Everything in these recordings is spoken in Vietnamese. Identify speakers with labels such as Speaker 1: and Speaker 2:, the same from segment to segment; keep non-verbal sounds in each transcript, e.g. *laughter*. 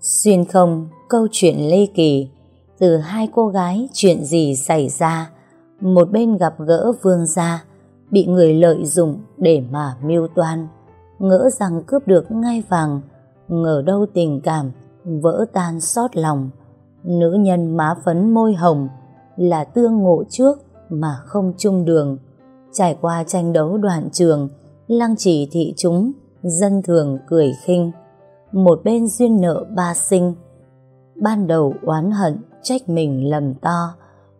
Speaker 1: Xuyên không, câu chuyện ly kỳ. Từ hai cô gái chuyện gì xảy ra? Một bên gặp gỡ vương gia Bị người lợi dụng để mà mưu toan. Ngỡ rằng cướp được ngai vàng Ngờ đâu tình cảm Vỡ tan xót lòng. Nữ nhân má phấn môi hồng Là tương ngộ trước Mà không chung đường. Trải qua tranh đấu đoạn trường Lăng chỉ thị chúng Dân thường cười khinh một bên duyên nợ ba sinh. Ban đầu oán hận, trách mình lầm to,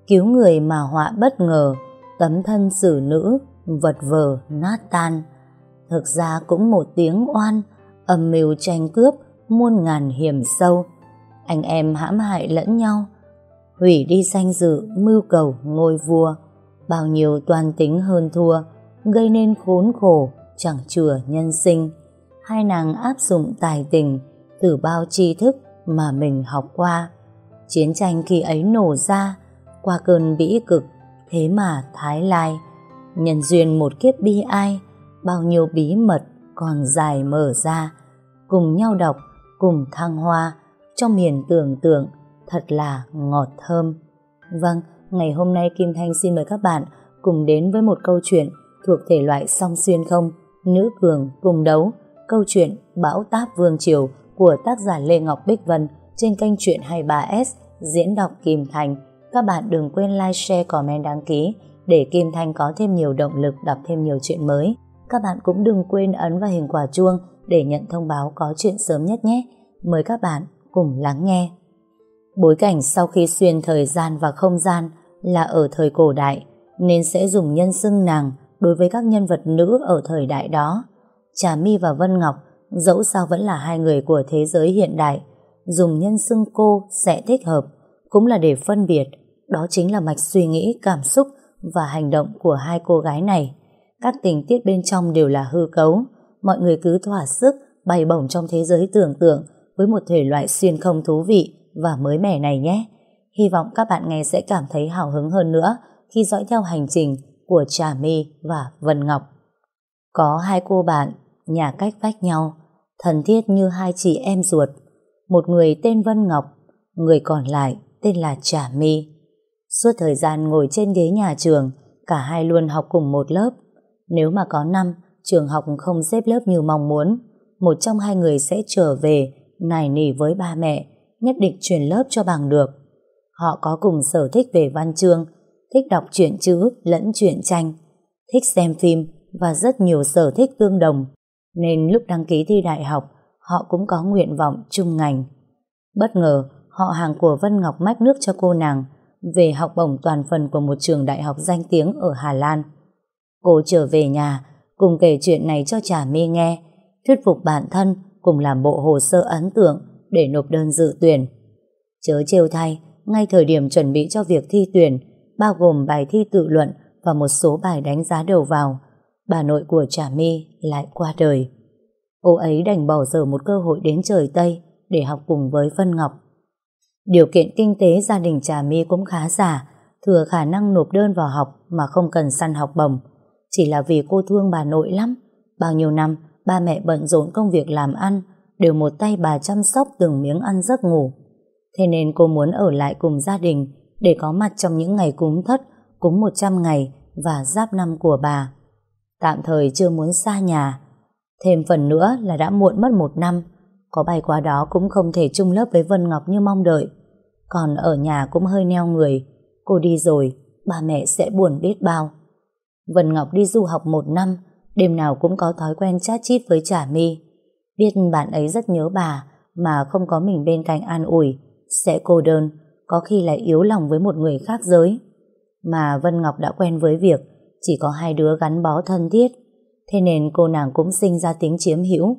Speaker 1: cứu người mà họa bất ngờ, tấm thân xử nữ, vật vờ, nát tan. Thực ra cũng một tiếng oan, âm mưu tranh cướp, muôn ngàn hiểm sâu. Anh em hãm hại lẫn nhau, hủy đi danh dự, mưu cầu, ngôi vua. Bao nhiêu toàn tính hơn thua, gây nên khốn khổ, chẳng chừa nhân sinh hai nàng áp dụng tài tình từ bao tri thức mà mình học qua. Chiến tranh khi ấy nổ ra, qua cơn bĩ cực, thế mà Thái Lai, nhân duyên một kiếp bi ai, bao nhiêu bí mật còn dài mở ra, cùng nhau đọc, cùng thăng hoa, trong miền tưởng tượng, thật là ngọt thơm. Vâng, ngày hôm nay Kim Thanh xin mời các bạn cùng đến với một câu chuyện thuộc thể loại song xuyên không, nữ cường cùng đấu, câu chuyện Bão táp Vương Triều của tác giả Lê Ngọc Bích Vân trên kênh Chuyện 23S diễn đọc Kim Thành. Các bạn đừng quên like, share, comment, đăng ký để Kim Thanh có thêm nhiều động lực đọc thêm nhiều chuyện mới. Các bạn cũng đừng quên ấn vào hình quả chuông để nhận thông báo có chuyện sớm nhất nhé. Mời các bạn cùng lắng nghe. Bối cảnh sau khi xuyên thời gian và không gian là ở thời cổ đại nên sẽ dùng nhân xưng nàng đối với các nhân vật nữ ở thời đại đó. Trà My và Vân Ngọc dẫu sao vẫn là hai người của thế giới hiện đại dùng nhân xưng cô sẽ thích hợp cũng là để phân biệt đó chính là mạch suy nghĩ, cảm xúc và hành động của hai cô gái này. Các tình tiết bên trong đều là hư cấu mọi người cứ thỏa sức bay bổng trong thế giới tưởng tượng với một thể loại xuyên không thú vị và mới mẻ này nhé. Hy vọng các bạn nghe sẽ cảm thấy hào hứng hơn nữa khi dõi theo hành trình của Trà My và Vân Ngọc. Có hai cô bạn nhà cách vách nhau, thân thiết như hai chị em ruột. Một người tên Vân Ngọc, người còn lại tên là Trà My. Suốt thời gian ngồi trên ghế nhà trường, cả hai luôn học cùng một lớp. Nếu mà có năm, trường học không xếp lớp như mong muốn, một trong hai người sẽ trở về, nài nỉ với ba mẹ, nhất định chuyển lớp cho bằng được. Họ có cùng sở thích về văn chương, thích đọc truyện chữ lẫn truyện tranh, thích xem phim và rất nhiều sở thích tương đồng nên lúc đăng ký thi đại học họ cũng có nguyện vọng chung ngành. Bất ngờ, họ hàng của Vân Ngọc mách nước cho cô nàng về học bổng toàn phần của một trường đại học danh tiếng ở Hà Lan. Cô trở về nhà, cùng kể chuyện này cho Trà My nghe, thuyết phục bản thân cùng làm bộ hồ sơ ấn tượng để nộp đơn dự tuyển. Chớ trêu thay, ngay thời điểm chuẩn bị cho việc thi tuyển, bao gồm bài thi tự luận và một số bài đánh giá đầu vào, bà nội của Trà My lại qua đời. Cô ấy đành bỏ dở một cơ hội đến trời Tây để học cùng với Vân Ngọc. Điều kiện kinh tế gia đình Trà My cũng khá giả, thừa khả năng nộp đơn vào học mà không cần săn học bổng. Chỉ là vì cô thương bà nội lắm. Bao nhiêu năm, ba mẹ bận rộn công việc làm ăn, đều một tay bà chăm sóc từng miếng ăn giấc ngủ. Thế nên cô muốn ở lại cùng gia đình để có mặt trong những ngày cúng thất, cúng 100 ngày và giáp năm của bà. Tạm thời chưa muốn xa nhà. Thêm phần nữa là đã muộn mất một năm. Có bay qua đó cũng không thể chung lớp với Vân Ngọc như mong đợi. Còn ở nhà cũng hơi neo người. Cô đi rồi, Ba mẹ sẽ buồn biết bao. Vân Ngọc đi du học một năm, Đêm nào cũng có thói quen chat chít với Trả Mi Biết bạn ấy rất nhớ bà, Mà không có mình bên cạnh an ủi, Sẽ cô đơn, Có khi lại yếu lòng với một người khác giới. Mà Vân Ngọc đã quen với việc chỉ có hai đứa gắn bó thân thiết, thế nên cô nàng cũng sinh ra tính chiếm hữu.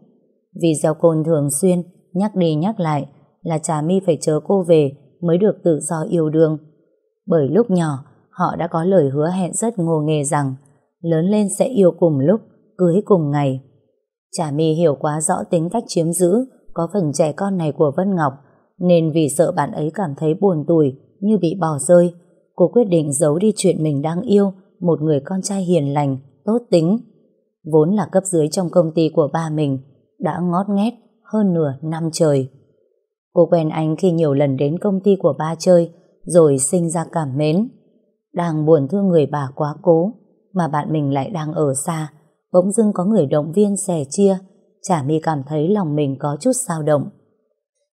Speaker 1: Vì gieo côn thường xuyên, nhắc đi nhắc lại, là Trà My phải chờ cô về mới được tự do yêu đương. Bởi lúc nhỏ, họ đã có lời hứa hẹn rất ngô nghề rằng lớn lên sẽ yêu cùng lúc, cưới cùng ngày. Trà My hiểu quá rõ tính cách chiếm giữ, có phần trẻ con này của Vân Ngọc, nên vì sợ bạn ấy cảm thấy buồn tủi như bị bỏ rơi, cô quyết định giấu đi chuyện mình đang yêu một người con trai hiền lành, tốt tính. Vốn là cấp dưới trong công ty của ba mình, đã ngót nghét hơn nửa năm trời. Cô quen anh khi nhiều lần đến công ty của ba chơi, rồi sinh ra cảm mến. Đang buồn thương người bà quá cố, mà bạn mình lại đang ở xa, bỗng dưng có người động viên sẻ chia, Chả mi cảm thấy lòng mình có chút sao động.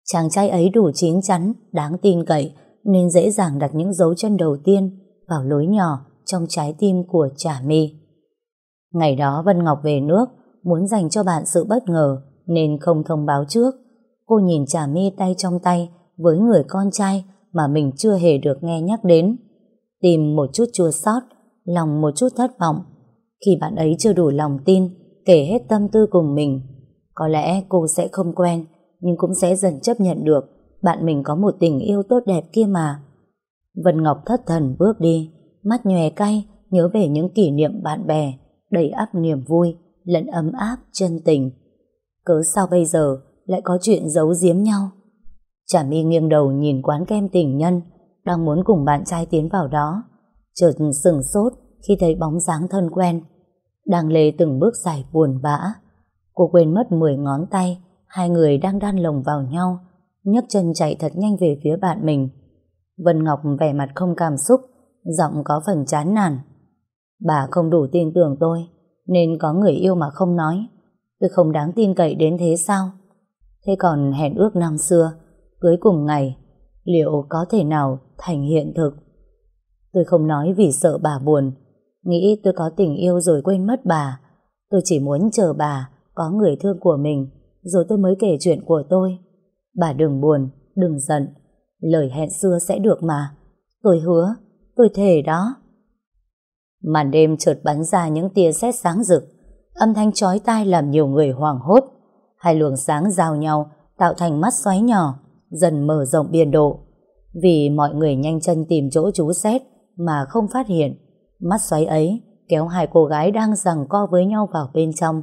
Speaker 1: Chàng trai ấy đủ chín chắn, đáng tin cậy, nên dễ dàng đặt những dấu chân đầu tiên vào lối nhỏ trong trái tim của Trà my Ngày đó Vân Ngọc về nước, muốn dành cho bạn sự bất ngờ, nên không thông báo trước. Cô nhìn Trà my tay trong tay với người con trai mà mình chưa hề được nghe nhắc đến. Tìm một chút chua xót, lòng một chút thất vọng. Khi bạn ấy chưa đủ lòng tin, kể hết tâm tư cùng mình, có lẽ cô sẽ không quen, nhưng cũng sẽ dần chấp nhận được bạn mình có một tình yêu tốt đẹp kia mà. Vân Ngọc thất thần bước đi, mắt nhòe cay, nhớ về những kỷ niệm bạn bè, đầy áp niềm vui, lẫn ấm áp, chân tình. Cớ sao bây giờ lại có chuyện giấu giếm nhau? Chả mi nghiêng đầu nhìn quán kem tình nhân, đang muốn cùng bạn trai tiến vào đó. Chợt sừng sốt khi thấy bóng dáng thân quen. Đang lê từng bước dài buồn bã. Cô quên mất 10 ngón tay, hai người đang đan lồng vào nhau, nhấc chân chạy thật nhanh về phía bạn mình. Vân Ngọc vẻ mặt không cảm xúc, giọng có phần chán nản. Bà không đủ tin tưởng tôi, nên có người yêu mà không nói. Tôi không đáng tin cậy đến thế sao? Thế còn hẹn ước năm xưa, cưới cùng ngày, liệu có thể nào thành hiện thực? Tôi không nói vì sợ bà buồn, nghĩ tôi có tình yêu rồi quên mất bà. Tôi chỉ muốn chờ bà có người thương của mình, rồi tôi mới kể chuyện của tôi. Bà đừng buồn, đừng giận, lời hẹn xưa sẽ được mà. Tôi hứa, tôi thề đó. Màn đêm chợt bắn ra những tia sét sáng rực, âm thanh chói tai làm nhiều người hoảng hốt. Hai luồng sáng giao nhau tạo thành mắt xoáy nhỏ, dần mở rộng biên độ. Vì mọi người nhanh chân tìm chỗ trú xét mà không phát hiện, mắt xoáy ấy kéo hai cô gái đang giằng co với nhau vào bên trong.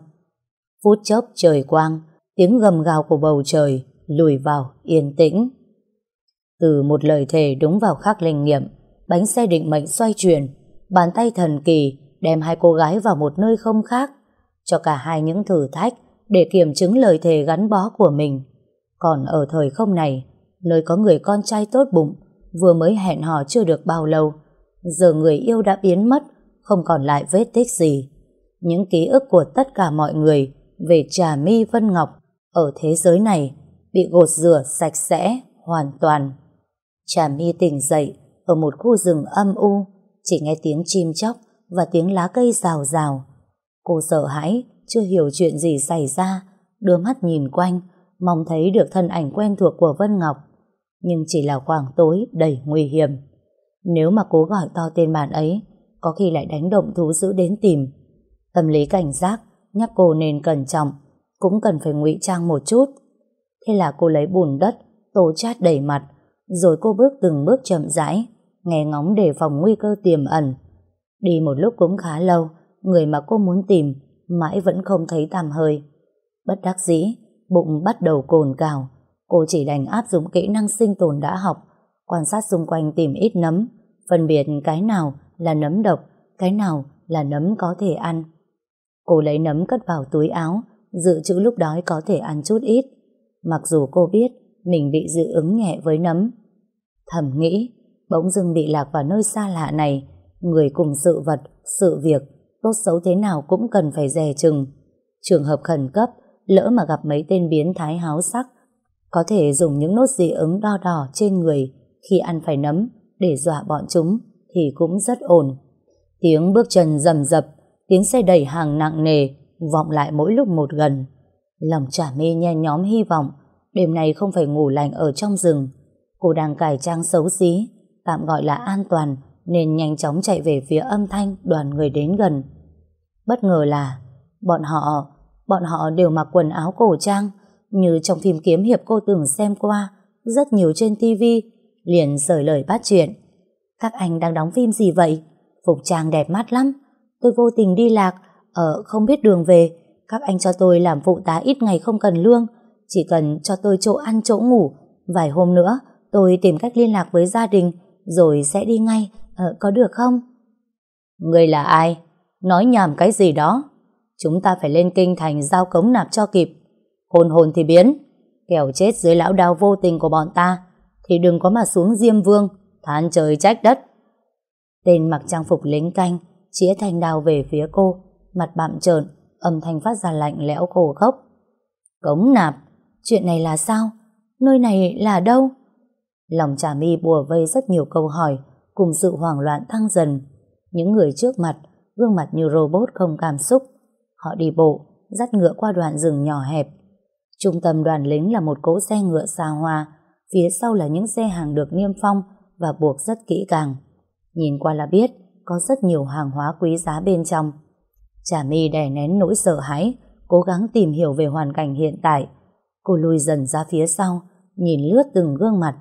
Speaker 1: Phút chốc trời quang, tiếng gầm gào của bầu trời lùi vào yên tĩnh. Từ một lời thề đúng vào khắc linh nghiệm, bánh xe định mệnh xoay chuyển, bàn tay thần kỳ đem hai cô gái vào một nơi không khác, cho cả hai những thử thách để kiểm chứng lời thề gắn bó của mình. Còn ở thời không này, nơi có người con trai tốt bụng, vừa mới hẹn hò chưa được bao lâu, giờ người yêu đã biến mất, không còn lại vết tích gì. Những ký ức của tất cả mọi người về Trà Mi Vân Ngọc ở thế giới này bị gột rửa sạch sẽ hoàn toàn. Trà Mi tỉnh dậy ở một khu rừng âm u, chỉ nghe tiếng chim chóc và tiếng lá cây rào rào. Cô sợ hãi, chưa hiểu chuyện gì xảy ra, đưa mắt nhìn quanh, mong thấy được thân ảnh quen thuộc của Vân Ngọc. Nhưng chỉ là khoảng tối đầy nguy hiểm. Nếu mà cố gọi to tên bạn ấy, có khi lại đánh động thú dữ đến tìm. Tâm lý cảnh giác nhắc cô nên cẩn trọng, cũng cần phải ngụy trang một chút. Thế là cô lấy bùn đất, tô chát đầy mặt, rồi cô bước từng bước chậm rãi, nghe ngóng đề phòng nguy cơ tiềm ẩn. Đi một lúc cũng khá lâu, người mà cô muốn tìm mãi vẫn không thấy tàm hơi. Bất đắc dĩ, bụng bắt đầu cồn cào, cô chỉ đành áp dụng kỹ năng sinh tồn đã học, quan sát xung quanh tìm ít nấm, phân biệt cái nào là nấm độc, cái nào là nấm có thể ăn. Cô lấy nấm cất vào túi áo, dự trữ lúc đói có thể ăn chút ít. Mặc dù cô biết mình bị dị ứng nhẹ với nấm. Thầm nghĩ, bỗng dưng bị lạc vào nơi xa lạ này, người cùng sự vật, sự việc, tốt xấu thế nào cũng cần phải dè chừng. Trường hợp khẩn cấp, lỡ mà gặp mấy tên biến thái háo sắc, có thể dùng những nốt dị ứng đo đỏ trên người khi ăn phải nấm để dọa bọn chúng thì cũng rất ổn. Tiếng bước chân rầm rập tiếng xe đẩy hàng nặng nề vọng lại mỗi lúc một gần. Lòng trả mê nhen nhóm hy vọng đêm nay không phải ngủ lành ở trong rừng. Cô đang cải trang xấu xí, tạm gọi là an toàn nên nhanh chóng chạy về phía âm thanh đoàn người đến gần. Bất ngờ là bọn họ, bọn họ đều mặc quần áo cổ trang như trong phim kiếm hiệp cô từng xem qua rất nhiều trên tivi liền sởi lời bắt chuyện. Các anh đang đóng phim gì vậy? Phục trang đẹp mắt lắm tôi vô tình đi lạc, ở không biết đường về, các anh cho tôi làm phụ tá ít ngày không cần lương, chỉ cần cho tôi chỗ ăn chỗ ngủ, vài hôm nữa tôi tìm cách liên lạc với gia đình, rồi sẽ đi ngay, ờ, có được không? Người là ai? Nói nhảm cái gì đó? Chúng ta phải lên kinh thành giao cống nạp cho kịp. Hồn hồn thì biến. Kẻo chết dưới lão đao vô tình của bọn ta thì đừng có mà xuống diêm vương than trời trách đất. Tên mặc trang phục lính canh chĩa thanh đao về phía cô mặt bạm trợn âm thanh phát ra lạnh lẽo khổ khốc. Cống nạp, chuyện này là sao? Nơi này là đâu? Lòng trà mi bùa vây rất nhiều câu hỏi cùng sự hoảng loạn tăng dần. Những người trước mặt, gương mặt như robot không cảm xúc. Họ đi bộ, dắt ngựa qua đoạn rừng nhỏ hẹp. Trung tâm đoàn lính là một cỗ xe ngựa xa hoa, phía sau là những xe hàng được niêm phong và buộc rất kỹ càng. Nhìn qua là biết, có rất nhiều hàng hóa quý giá bên trong. Trà mi đè nén nỗi sợ hãi, cố gắng tìm hiểu về hoàn cảnh hiện tại. Cô lùi dần ra phía sau, nhìn lướt từng gương mặt.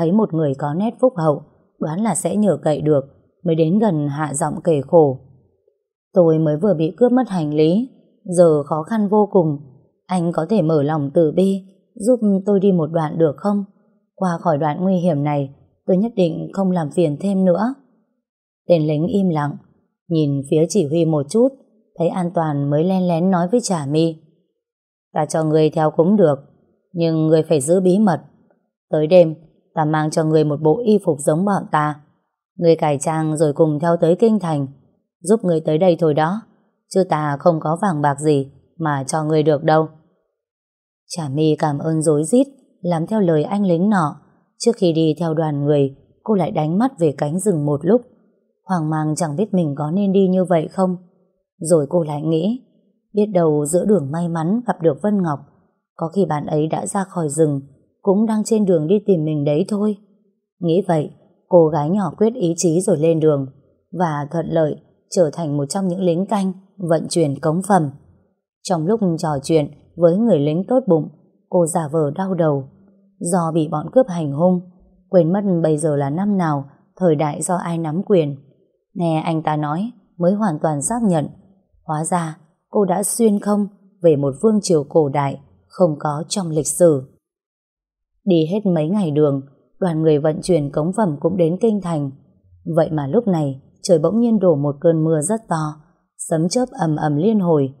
Speaker 1: Thấy một người có nét phúc hậu, đoán là sẽ nhờ cậy được, mới đến gần hạ giọng kể khổ. Tôi mới vừa bị cướp mất hành lý, giờ khó khăn vô cùng. Anh có thể mở lòng từ bi, giúp tôi đi một đoạn được không? Qua khỏi đoạn nguy hiểm này, tôi nhất định không làm phiền thêm nữa. Tên lính im lặng, nhìn phía chỉ huy một chút, thấy an toàn mới len lén nói với trả mi. Ta cho người theo cũng được, nhưng người phải giữ bí mật. Tới đêm, ta mang cho người một bộ y phục giống bọn ta. Người cải trang rồi cùng theo tới kinh thành, giúp người tới đây thôi đó, chứ ta không có vàng bạc gì mà cho người được đâu. Chả mi cảm ơn dối rít làm theo lời anh lính nọ. Trước khi đi theo đoàn người, cô lại đánh mắt về cánh rừng một lúc. Hoàng mang chẳng biết mình có nên đi như vậy không. Rồi cô lại nghĩ, biết đâu giữa đường may mắn gặp được Vân Ngọc, có khi bạn ấy đã ra khỏi rừng, cũng đang trên đường đi tìm mình đấy thôi. Nghĩ vậy, cô gái nhỏ quyết ý chí rồi lên đường, và thuận lợi trở thành một trong những lính canh vận chuyển cống phẩm. Trong lúc trò chuyện với người lính tốt bụng, cô giả vờ đau đầu. Do bị bọn cướp hành hung, quên mất bây giờ là năm nào, thời đại do ai nắm quyền. Nghe anh ta nói, mới hoàn toàn xác nhận. Hóa ra, cô đã xuyên không về một vương triều cổ đại không có trong lịch sử. Đi hết mấy ngày đường, đoàn người vận chuyển cống phẩm cũng đến kinh thành. Vậy mà lúc này, trời bỗng nhiên đổ một cơn mưa rất to, sấm chớp ầm ầm liên hồi.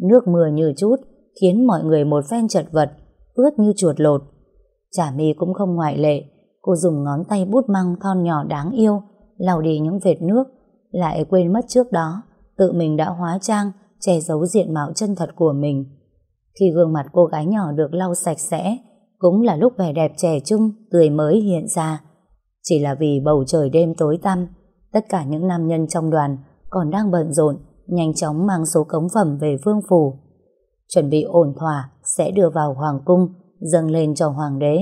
Speaker 1: Nước mưa như chút, khiến mọi người một phen chật vật, ướt như chuột lột. Chả mi cũng không ngoại lệ, cô dùng ngón tay bút măng thon nhỏ đáng yêu, lau đi những vệt nước, lại quên mất trước đó, tự mình đã hóa trang, che giấu diện mạo chân thật của mình. Khi gương mặt cô gái nhỏ được lau sạch sẽ, cũng là lúc vẻ đẹp trẻ trung, tươi mới hiện ra. Chỉ là vì bầu trời đêm tối tăm, tất cả những nam nhân trong đoàn còn đang bận rộn, nhanh chóng mang số cống phẩm về vương phủ. Chuẩn bị ổn thỏa sẽ đưa vào hoàng cung, dâng lên cho hoàng đế.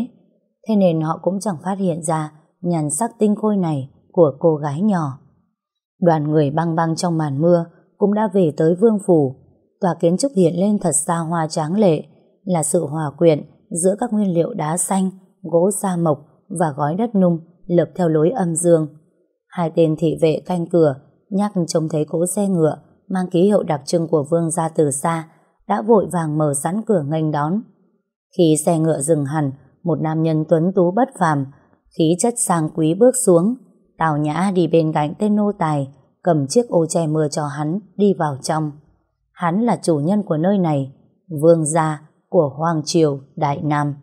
Speaker 1: Thế nên họ cũng chẳng phát hiện ra nhàn sắc tinh khôi này của cô gái nhỏ. Đoàn người băng băng trong màn mưa cũng đã về tới vương phủ. Tòa kiến trúc hiện lên thật xa hoa tráng lệ, là sự hòa quyện giữa các nguyên liệu đá xanh, gỗ sa mộc và gói đất nung lập theo lối âm dương. Hai tên thị vệ canh cửa nhắc trông thấy cỗ xe ngựa mang ký hiệu đặc trưng của vương gia từ xa đã vội vàng mở sẵn cửa nghênh đón. Khi xe ngựa dừng hẳn, một nam nhân tuấn tú bất phàm, khí chất sang quý bước xuống, Tào Nhã đi bên cạnh tên nô tài, cầm chiếc ô che mưa cho hắn đi vào trong. Hắn là chủ nhân của nơi này, vương gia của Hoàng Triều Đại Nam.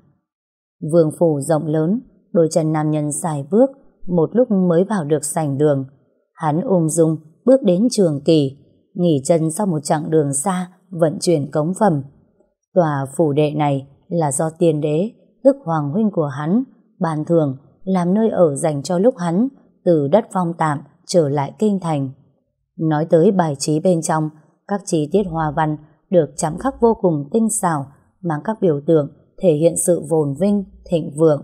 Speaker 1: Vương phủ rộng lớn, đôi chân nam nhân xài bước, một lúc mới vào được sảnh đường. Hắn ung dung bước đến trường kỳ, nghỉ chân sau một chặng đường xa vận chuyển cống phẩm. Tòa phủ đệ này là do tiên đế, tức hoàng huynh của hắn, bàn thường làm nơi ở dành cho lúc hắn từ đất phong tạm trở lại kinh thành. Nói tới bài trí bên trong, các chi tiết hoa văn được chạm khắc vô cùng tinh xảo, mang các biểu tượng thể hiện sự vồn vinh, thịnh vượng.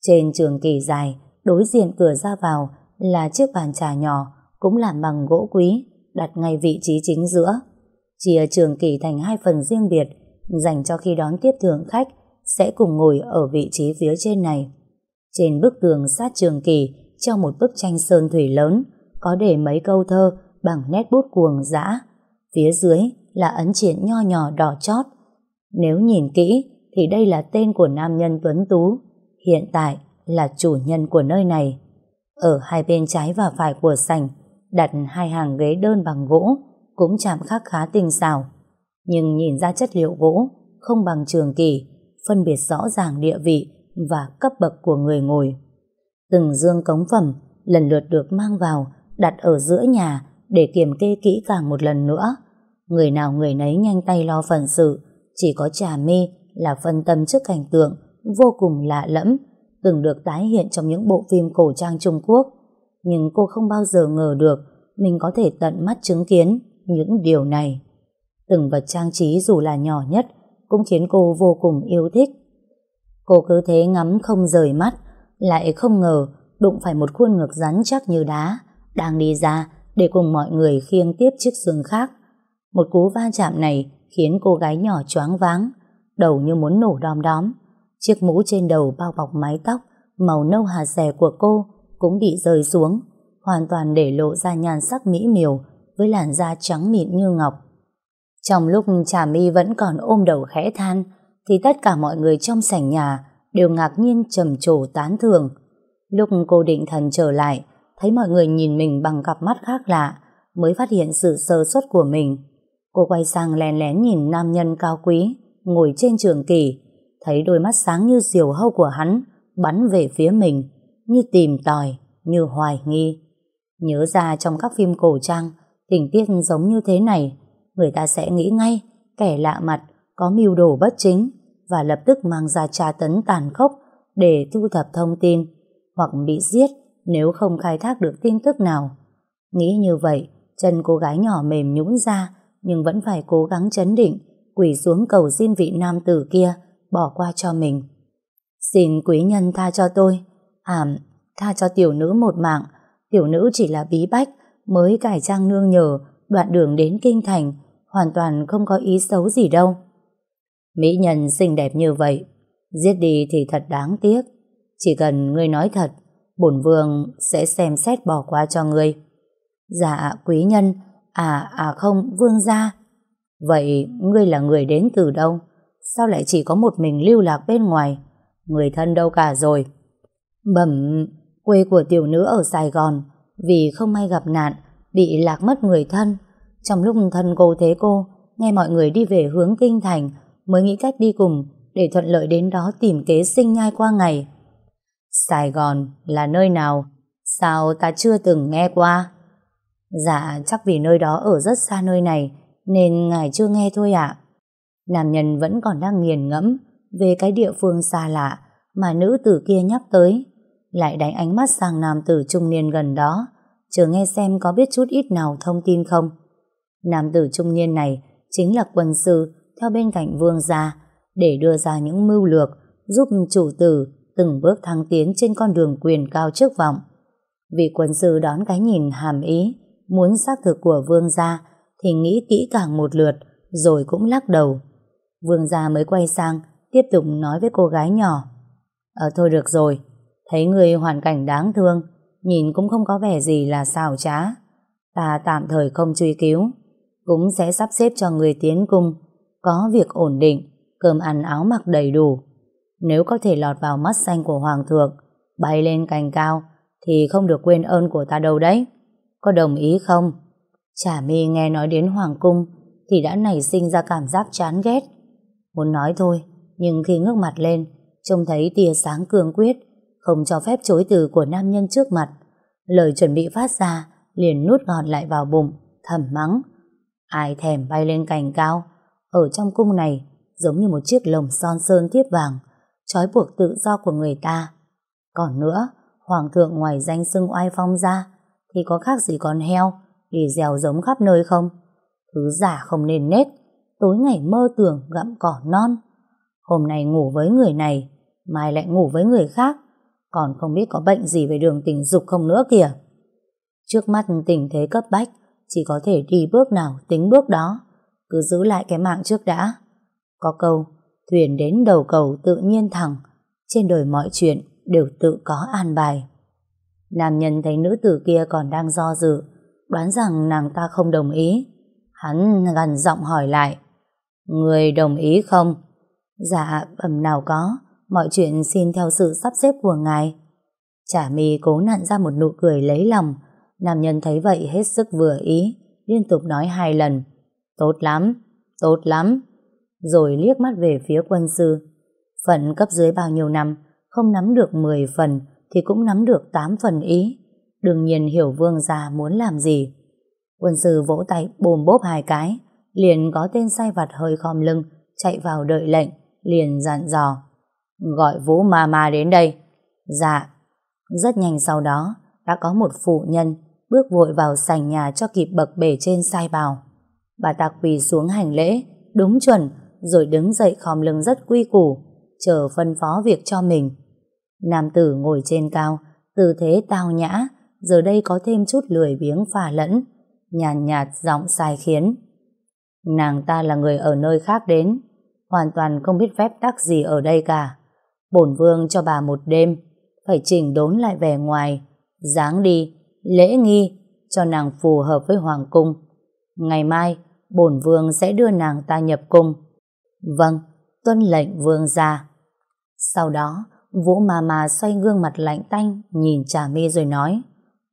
Speaker 1: Trên trường kỳ dài, đối diện cửa ra vào là chiếc bàn trà nhỏ cũng làm bằng gỗ quý, đặt ngay vị trí chính giữa. Chia trường kỳ thành hai phần riêng biệt, dành cho khi đón tiếp thượng khách sẽ cùng ngồi ở vị trí phía trên này. Trên bức tường sát trường kỳ treo một bức tranh sơn thủy lớn có để mấy câu thơ bằng nét bút cuồng dã. Phía dưới là ấn triển nho nhỏ đỏ chót. Nếu nhìn kỹ thì đây là tên của nam nhân Tuấn Tú, hiện tại là chủ nhân của nơi này. Ở hai bên trái và phải của sảnh đặt hai hàng ghế đơn bằng gỗ cũng chạm khắc khá tinh xảo. Nhưng nhìn ra chất liệu gỗ không bằng trường kỳ, phân biệt rõ ràng địa vị và cấp bậc của người ngồi. Từng dương cống phẩm lần lượt được mang vào, đặt ở giữa nhà để kiểm kê kỹ càng một lần nữa. Người nào người nấy nhanh tay lo phần sự, chỉ có trà mi là phân tâm trước cảnh tượng vô cùng lạ lẫm, từng được tái hiện trong những bộ phim cổ trang Trung Quốc. Nhưng cô không bao giờ ngờ được mình có thể tận mắt chứng kiến những điều này. Từng vật trang trí dù là nhỏ nhất cũng khiến cô vô cùng yêu thích. Cô cứ thế ngắm không rời mắt, lại không ngờ đụng phải một khuôn ngực rắn chắc như đá, đang đi ra để cùng mọi người khiêng tiếp chiếc xương khác. Một cú va chạm này khiến cô gái nhỏ choáng váng, đầu như muốn nổ đom đóm. Chiếc mũ trên đầu bao bọc mái tóc, màu nâu hạt rẻ của cô cũng bị rơi xuống, hoàn toàn để lộ ra nhan sắc mỹ miều với làn da trắng mịn như ngọc. Trong lúc Trà My vẫn còn ôm đầu khẽ than, thì tất cả mọi người trong sảnh nhà đều ngạc nhiên trầm trồ tán thường. Lúc cô định thần trở lại, thấy mọi người nhìn mình bằng cặp mắt khác lạ, mới phát hiện sự sơ suất của mình. Cô quay sang lén lén nhìn nam nhân cao quý, ngồi trên trường kỳ, thấy đôi mắt sáng như diều hâu của hắn, bắn về phía mình, như tìm tòi, như hoài nghi. Nhớ ra trong các phim cổ trang, tình tiết giống như thế này, người ta sẽ nghĩ ngay kẻ lạ mặt có mưu đồ bất chính và lập tức mang ra tra tấn tàn khốc để thu thập thông tin hoặc bị giết nếu không khai thác được tin tức nào. Nghĩ như vậy, chân cô gái nhỏ mềm nhũn ra nhưng vẫn phải cố gắng chấn định quỳ xuống cầu xin vị nam tử kia bỏ qua cho mình. Xin quý nhân tha cho tôi. À, tha cho tiểu nữ một mạng. Tiểu nữ chỉ là bí bách mới cải trang nương nhờ đoạn đường đến kinh thành hoàn toàn không có ý xấu gì đâu. Mỹ nhân xinh đẹp như vậy, giết đi thì thật đáng tiếc. Chỉ cần ngươi nói thật, bổn vương sẽ xem xét bỏ qua cho ngươi. Dạ, quý nhân, à, à không, vương gia. Vậy ngươi là người đến từ đâu? Sao lại chỉ có một mình lưu lạc bên ngoài? Người thân đâu cả rồi? Bẩm, quê của tiểu nữ ở Sài Gòn, vì không may gặp nạn, bị lạc mất người thân. Trong lúc thân cô thế cô, nghe mọi người đi về hướng kinh thành, mới nghĩ cách đi cùng để thuận lợi đến đó tìm kế sinh nhai qua ngày. Sài Gòn là nơi nào? Sao ta chưa từng nghe qua? Dạ, chắc vì nơi đó ở rất xa nơi này, nên ngài chưa nghe thôi ạ. Nam nhân vẫn còn đang nghiền ngẫm về cái địa phương xa lạ mà nữ tử kia nhắc tới, lại đánh ánh mắt sang nam tử trung niên gần đó, chờ nghe xem có biết chút ít nào thông tin không. Nam tử trung niên này chính là quân sư theo bên cạnh vương gia để đưa ra những mưu lược giúp chủ tử từng bước thăng tiến trên con đường quyền cao trước vọng. Vị quân sư đón cái nhìn hàm ý muốn xác thực của vương gia thì nghĩ kỹ càng một lượt rồi cũng lắc đầu. Vương gia mới quay sang tiếp tục nói với cô gái nhỏ Ờ thôi được rồi thấy người hoàn cảnh đáng thương nhìn cũng không có vẻ gì là xào trá ta tạm thời không truy cứu cũng sẽ sắp xếp cho người tiến cung có việc ổn định, cơm ăn áo mặc đầy đủ. Nếu có thể lọt vào mắt xanh của Hoàng thượng, bay lên cành cao, thì không được quên ơn của ta đâu đấy. Có đồng ý không? Chả mi nghe nói đến Hoàng cung, thì đã nảy sinh ra cảm giác chán ghét. Muốn nói thôi, nhưng khi ngước mặt lên, trông thấy tia sáng cương quyết, không cho phép chối từ của nam nhân trước mặt. Lời chuẩn bị phát ra, liền nuốt gọn lại vào bụng, thầm mắng. Ai thèm bay lên cành cao, ở trong cung này giống như một chiếc lồng son sơn thiếp vàng, trói buộc tự do của người ta. Còn nữa, Hoàng thượng ngoài danh xưng oai phong ra, thì có khác gì con heo, để dèo giống khắp nơi không? Thứ giả không nên nết, tối ngày mơ tưởng gặm cỏ non. Hôm nay ngủ với người này, mai lại ngủ với người khác, còn không biết có bệnh gì về đường tình dục không nữa kìa. Trước mắt tình thế cấp bách, chỉ có thể đi bước nào tính bước đó cứ giữ lại cái mạng trước đã. Có câu, thuyền đến đầu cầu tự nhiên thẳng, trên đời mọi chuyện đều tự có an bài. Nam nhân thấy nữ tử kia còn đang do dự, đoán rằng nàng ta không đồng ý. Hắn gần giọng hỏi lại, Người đồng ý không? Dạ, ẩm nào có, mọi chuyện xin theo sự sắp xếp của ngài. Chả mi cố nặn ra một nụ cười lấy lòng, nam nhân thấy vậy hết sức vừa ý, liên tục nói hai lần. Tốt lắm, tốt lắm. Rồi liếc mắt về phía quân sư. Phận cấp dưới bao nhiêu năm, không nắm được 10 phần thì cũng nắm được tám phần ý. Đương nhiên hiểu vương gia muốn làm gì. Quân sư vỗ tay bồm bốp hai cái, liền có tên sai vặt hơi khom lưng, chạy vào đợi lệnh, liền dặn dò. Gọi Vũ Ma Ma đến đây. Dạ. Rất nhanh sau đó, đã có một phụ nhân bước vội vào sảnh nhà cho kịp bậc bể trên sai bào. Bà ta quỳ xuống hành lễ, đúng chuẩn, rồi đứng dậy khom lưng rất quy củ, chờ phân phó việc cho mình. Nam tử ngồi trên cao, tư thế tao nhã, giờ đây có thêm chút lười biếng pha lẫn, nhàn nhạt, nhạt giọng sai khiến. Nàng ta là người ở nơi khác đến, hoàn toàn không biết phép tắc gì ở đây cả. Bổn vương cho bà một đêm, phải chỉnh đốn lại vẻ ngoài, dáng đi, lễ nghi, cho nàng phù hợp với hoàng cung. Ngày mai, bổn vương sẽ đưa nàng ta nhập cung. Vâng, tuân lệnh vương ra. Sau đó, Vũ mà mà xoay gương mặt lạnh tanh, nhìn Trà My rồi nói,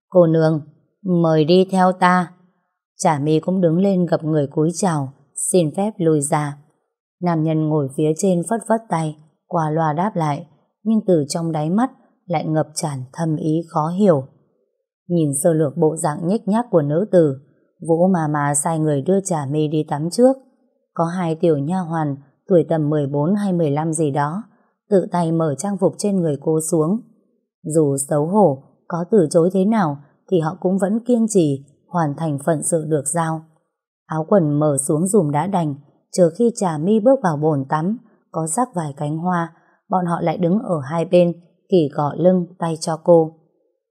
Speaker 1: Cô nương, mời đi theo ta. Trà My cũng đứng lên gặp người cúi chào, xin phép lùi ra. Nam nhân ngồi phía trên phất phất tay, qua loa đáp lại, nhưng từ trong đáy mắt lại ngập tràn thâm ý khó hiểu. Nhìn sơ lược bộ dạng nhếch nhác của nữ tử, Vũ mà mà sai người đưa Trà My đi tắm trước. Có hai tiểu nha hoàn, tuổi tầm 14 hay 15 gì đó, tự tay mở trang phục trên người cô xuống. Dù xấu hổ, có từ chối thế nào, thì họ cũng vẫn kiên trì hoàn thành phận sự được giao. Áo quần mở xuống dùm đã đành, chờ khi Trà My bước vào bồn tắm, có rắc vài cánh hoa, bọn họ lại đứng ở hai bên, kỳ gọ lưng tay cho cô.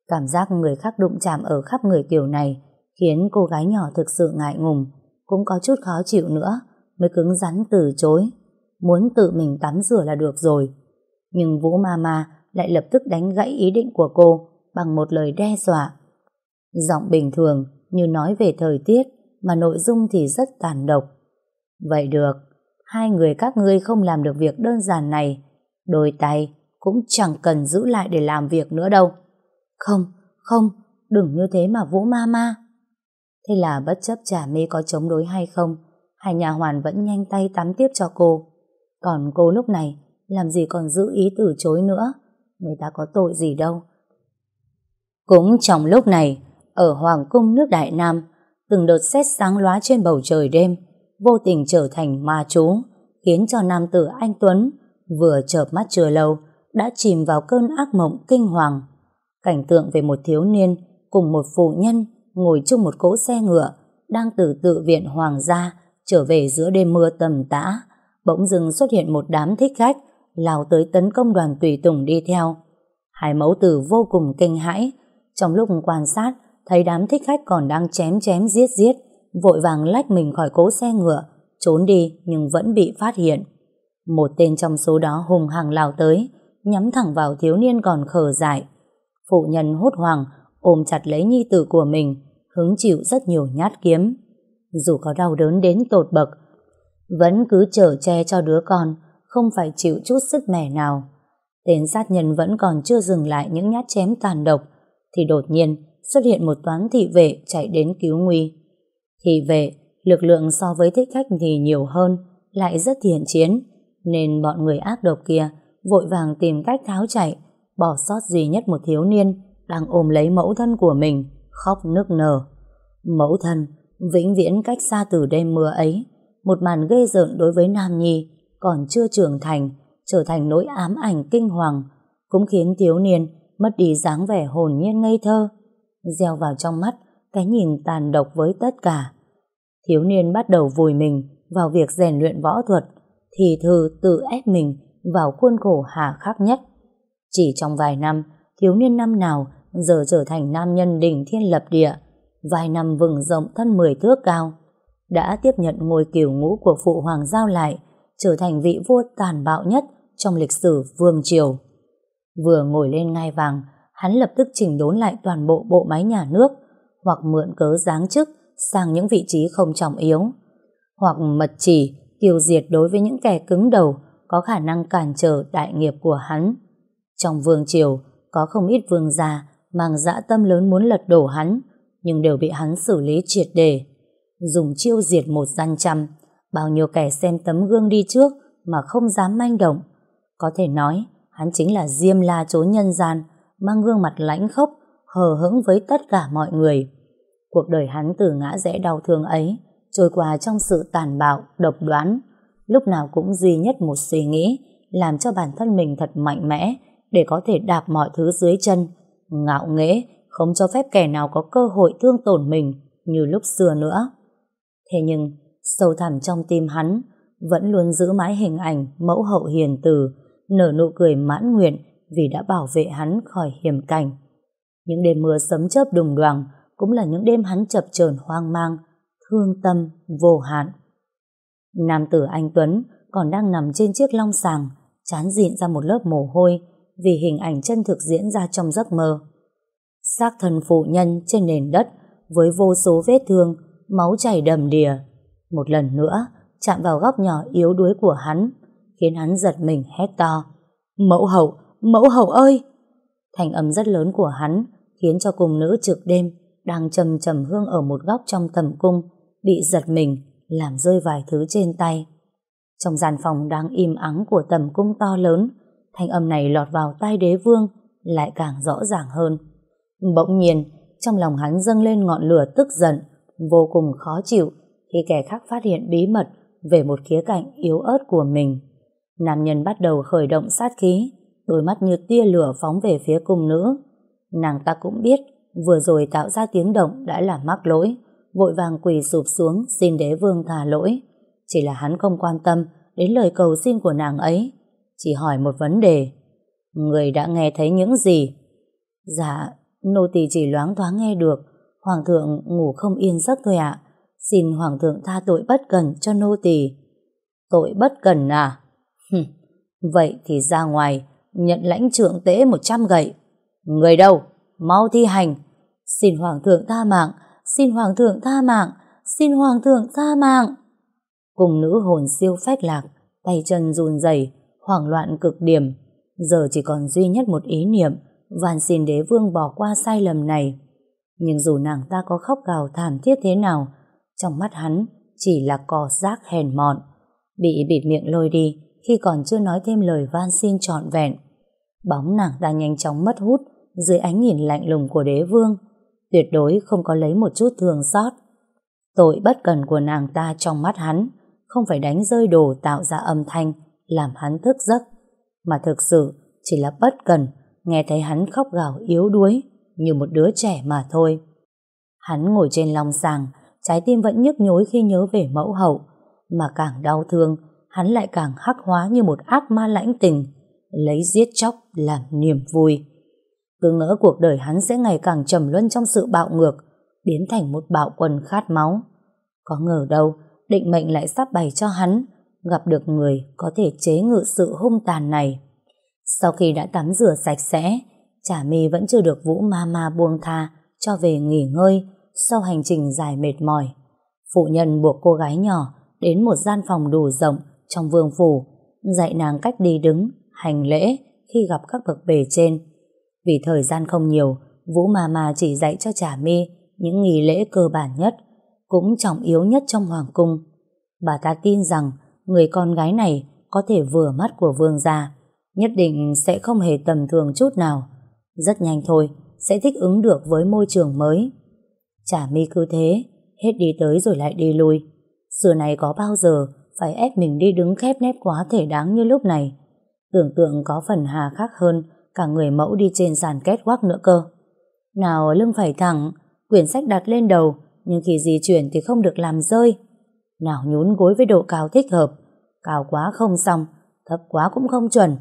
Speaker 1: Cảm giác người khác đụng chạm ở khắp người tiểu này khiến cô gái nhỏ thực sự ngại ngùng, cũng có chút khó chịu nữa, mới cứng rắn từ chối. Muốn tự mình tắm rửa là được rồi. Nhưng Vũ Mama lại lập tức đánh gãy ý định của cô bằng một lời đe dọa. Giọng bình thường như nói về thời tiết mà nội dung thì rất tàn độc. Vậy được, hai người các ngươi không làm được việc đơn giản này, đôi tay cũng chẳng cần giữ lại để làm việc nữa đâu. Không, không, đừng như thế mà Vũ Mama. Thế là bất chấp trả mê có chống đối hay không, hai nhà hoàn vẫn nhanh tay tắm tiếp cho cô. Còn cô lúc này, làm gì còn giữ ý từ chối nữa, người ta có tội gì đâu. Cũng trong lúc này, ở Hoàng cung nước Đại Nam, từng đợt xét sáng lóa trên bầu trời đêm, vô tình trở thành ma chú, khiến cho nam tử anh Tuấn vừa chợp mắt chưa lâu, đã chìm vào cơn ác mộng kinh hoàng. Cảnh tượng về một thiếu niên cùng một phụ nhân ngồi chung một cỗ xe ngựa đang từ tự viện hoàng gia trở về giữa đêm mưa tầm tã bỗng dưng xuất hiện một đám thích khách lao tới tấn công đoàn tùy tùng đi theo. Hai mẫu tử vô cùng kinh hãi. Trong lúc quan sát thấy đám thích khách còn đang chém chém giết giết vội vàng lách mình khỏi cố xe ngựa trốn đi nhưng vẫn bị phát hiện. Một tên trong số đó hùng hằng lao tới nhắm thẳng vào thiếu niên còn khờ dại. Phụ nhân hốt hoảng ôm chặt lấy nhi tử của mình hứng chịu rất nhiều nhát kiếm. Dù có đau đớn đến tột bậc, vẫn cứ chở che cho đứa con, không phải chịu chút sức mẻ nào. Tên sát nhân vẫn còn chưa dừng lại những nhát chém tàn độc, thì đột nhiên xuất hiện một toán thị vệ chạy đến cứu nguy. Thị vệ, lực lượng so với thích khách thì nhiều hơn, lại rất thiện chiến, nên bọn người ác độc kia vội vàng tìm cách tháo chạy, bỏ sót duy nhất một thiếu niên đang ôm lấy mẫu thân của mình, khóc nức nở. Mẫu thân, vĩnh viễn cách xa từ đêm mưa ấy, một màn ghê rợn đối với Nam Nhi, còn chưa trưởng thành, trở thành nỗi ám ảnh kinh hoàng, cũng khiến thiếu niên mất đi dáng vẻ hồn nhiên ngây thơ, gieo vào trong mắt cái nhìn tàn độc với tất cả. Thiếu niên bắt đầu vùi mình vào việc rèn luyện võ thuật, thì thư tự ép mình vào khuôn khổ hà khắc nhất. Chỉ trong vài năm, thiếu niên năm nào giờ trở thành nam nhân đỉnh thiên lập địa, vài năm vừng rộng thân mười thước cao, đã tiếp nhận ngôi kiều ngũ của phụ hoàng giao lại, trở thành vị vua tàn bạo nhất trong lịch sử vương triều. Vừa ngồi lên ngai vàng, hắn lập tức chỉnh đốn lại toàn bộ bộ máy nhà nước, hoặc mượn cớ giáng chức sang những vị trí không trọng yếu, hoặc mật chỉ tiêu diệt đối với những kẻ cứng đầu có khả năng cản trở đại nghiệp của hắn. Trong vương triều, có không ít vương gia mang dã tâm lớn muốn lật đổ hắn, nhưng đều bị hắn xử lý triệt đề. Dùng chiêu diệt một gian trăm, bao nhiêu kẻ xem tấm gương đi trước mà không dám manh động. Có thể nói, hắn chính là diêm la trốn nhân gian, mang gương mặt lãnh khốc, hờ hững với tất cả mọi người. Cuộc đời hắn từ ngã rẽ đau thương ấy, trôi qua trong sự tàn bạo, độc đoán, lúc nào cũng duy nhất một suy nghĩ, làm cho bản thân mình thật mạnh mẽ, để có thể đạp mọi thứ dưới chân, ngạo nghễ, không cho phép kẻ nào có cơ hội thương tổn mình như lúc xưa nữa. Thế nhưng, sâu thẳm trong tim hắn, vẫn luôn giữ mãi hình ảnh mẫu hậu hiền từ, nở nụ cười mãn nguyện vì đã bảo vệ hắn khỏi hiểm cảnh. Những đêm mưa sấm chớp đùng đoàng cũng là những đêm hắn chập chờn hoang mang, thương tâm, vô hạn. Nam tử anh Tuấn còn đang nằm trên chiếc long sàng, chán dịn ra một lớp mồ hôi vì hình ảnh chân thực diễn ra trong giấc mơ. Xác thân phụ nhân trên nền đất với vô số vết thương, máu chảy đầm đìa. Một lần nữa, chạm vào góc nhỏ yếu đuối của hắn, khiến hắn giật mình hét to. Mẫu hậu, mẫu hậu ơi! Thành âm rất lớn của hắn khiến cho cùng nữ trực đêm đang trầm trầm hương ở một góc trong tầm cung bị giật mình làm rơi vài thứ trên tay. Trong gian phòng đang im ắng của tầm cung to lớn thanh âm này lọt vào tai đế vương lại càng rõ ràng hơn. Bỗng nhiên, trong lòng hắn dâng lên ngọn lửa tức giận, vô cùng khó chịu khi kẻ khác phát hiện bí mật về một khía cạnh yếu ớt của mình. Nam nhân bắt đầu khởi động sát khí, đôi mắt như tia lửa phóng về phía cung nữ. Nàng ta cũng biết, vừa rồi tạo ra tiếng động đã là mắc lỗi, vội vàng quỳ sụp xuống xin đế vương tha lỗi. Chỉ là hắn không quan tâm đến lời cầu xin của nàng ấy, chỉ hỏi một vấn đề. Người đã nghe thấy những gì? Dạ, nô tỳ chỉ loáng thoáng nghe được, hoàng thượng ngủ không yên giấc thôi ạ. Xin hoàng thượng tha tội bất cần cho nô tỳ. Tội bất cần à? Hừm, vậy thì ra ngoài, nhận lãnh trưởng tế một trăm gậy. Người đâu? Mau thi hành. Xin hoàng thượng tha mạng, xin hoàng thượng tha mạng, xin hoàng thượng tha mạng. Cùng nữ hồn siêu phách lạc, tay chân run rẩy, hoảng loạn cực điểm. Giờ chỉ còn duy nhất một ý niệm, van xin đế vương bỏ qua sai lầm này. Nhưng dù nàng ta có khóc gào thảm thiết thế nào, trong mắt hắn chỉ là cò rác hèn mọn, bị bịt miệng lôi đi khi còn chưa nói thêm lời van xin trọn vẹn. Bóng nàng ta nhanh chóng mất hút dưới ánh nhìn lạnh lùng của đế vương, tuyệt đối không có lấy một chút thương xót. Tội bất cần của nàng ta trong mắt hắn không phải đánh rơi đồ tạo ra âm thanh làm hắn thức giấc, mà thực sự chỉ là bất cần nghe thấy hắn khóc gào yếu đuối như một đứa trẻ mà thôi. Hắn ngồi trên lòng sàng trái tim vẫn nhức nhối khi nhớ về mẫu hậu, mà càng đau thương, hắn lại càng hắc hóa như một ác ma lãnh tình, lấy giết chóc làm niềm vui. Cứ ngỡ cuộc đời hắn sẽ ngày càng trầm luân trong sự bạo ngược, biến thành một bạo quân khát máu. Có ngờ đâu, định mệnh lại sắp bày cho hắn, gặp được người có thể chế ngự sự hung tàn này. Sau khi đã tắm rửa sạch sẽ, trà mi vẫn chưa được Vũ Ma Ma buông tha cho về nghỉ ngơi sau hành trình dài mệt mỏi. Phụ nhân buộc cô gái nhỏ đến một gian phòng đủ rộng trong vương phủ, dạy nàng cách đi đứng, hành lễ khi gặp các bậc bề trên. Vì thời gian không nhiều, Vũ Ma Ma chỉ dạy cho trà mi những nghi lễ cơ bản nhất, cũng trọng yếu nhất trong hoàng cung. Bà ta tin rằng người con gái này có thể vừa mắt của vương gia, nhất định sẽ không hề tầm thường chút nào. Rất nhanh thôi, sẽ thích ứng được với môi trường mới. Chả mi cứ thế, hết đi tới rồi lại đi lui. Xưa này có bao giờ phải ép mình đi đứng khép nép quá thể đáng như lúc này. Tưởng tượng có phần hà khắc hơn cả người mẫu đi trên sàn kết quắc nữa cơ. Nào lưng phải thẳng, quyển sách đặt lên đầu, nhưng khi di chuyển thì không được làm rơi. Nào nhún gối với độ cao thích hợp, cao quá không xong, thấp quá cũng không chuẩn.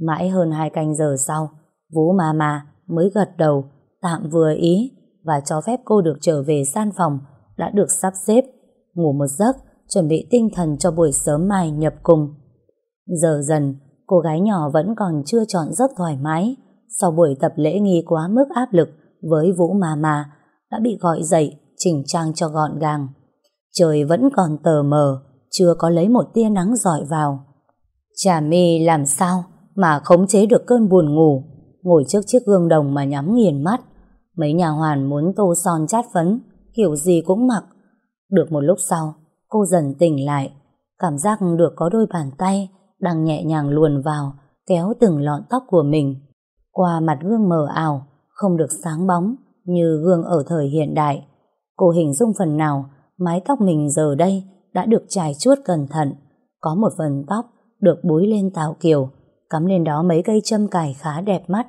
Speaker 1: Mãi hơn hai canh giờ sau, Vũ Ma Ma mới gật đầu, tạm vừa ý và cho phép cô được trở về san phòng đã được sắp xếp, ngủ một giấc, chuẩn bị tinh thần cho buổi sớm mai nhập cùng. Giờ dần, cô gái nhỏ vẫn còn chưa chọn giấc thoải mái, sau buổi tập lễ nghi quá mức áp lực với Vũ mà mà đã bị gọi dậy, chỉnh trang cho gọn gàng. Trời vẫn còn tờ mờ, chưa có lấy một tia nắng dọi vào. Trà mi làm sao mà khống chế được cơn buồn ngủ, ngồi trước chiếc gương đồng mà nhắm nghiền mắt. Mấy nhà hoàn muốn tô son chát phấn, kiểu gì cũng mặc. Được một lúc sau, cô dần tỉnh lại, cảm giác được có đôi bàn tay đang nhẹ nhàng luồn vào, kéo từng lọn tóc của mình. Qua mặt gương mờ ảo, không được sáng bóng như gương ở thời hiện đại. Cô hình dung phần nào mái tóc mình giờ đây đã được trải chuốt cẩn thận. Có một phần tóc được búi lên tàu kiểu cắm lên đó mấy cây châm cài khá đẹp mắt.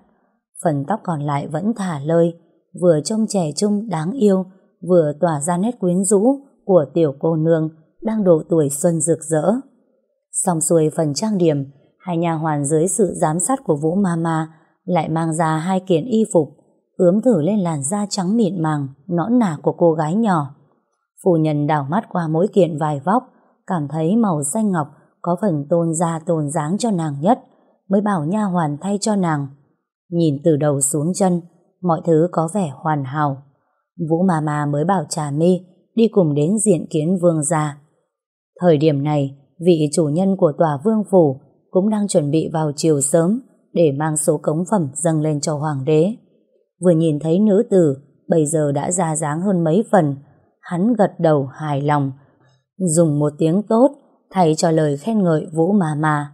Speaker 1: Phần tóc còn lại vẫn thả lơi, vừa trông trẻ trung đáng yêu, vừa tỏa ra nét quyến rũ của tiểu cô nương đang độ tuổi xuân rực rỡ. Xong xuôi phần trang điểm, hai nhà hoàn dưới sự giám sát của Vũ Mama lại mang ra hai kiện y phục, ướm thử lên làn da trắng mịn màng, nõn nà của cô gái nhỏ. Phu nhân đảo mắt qua mỗi kiện vài vóc, cảm thấy màu xanh ngọc có phần tôn da tôn dáng cho nàng nhất, mới bảo nha hoàn thay cho nàng. Nhìn từ đầu xuống chân, mọi thứ có vẻ hoàn hảo. Vũ Mama mới bảo Trà My đi cùng đến diện kiến vương gia. Thời điểm này, vị chủ nhân của tòa vương phủ cũng đang chuẩn bị vào chiều sớm để mang số cống phẩm dâng lên cho hoàng đế. Vừa nhìn thấy nữ tử bây giờ đã ra dáng hơn mấy phần, hắn gật đầu hài lòng, dùng một tiếng tốt thay cho lời khen ngợi Vũ Mà Mà.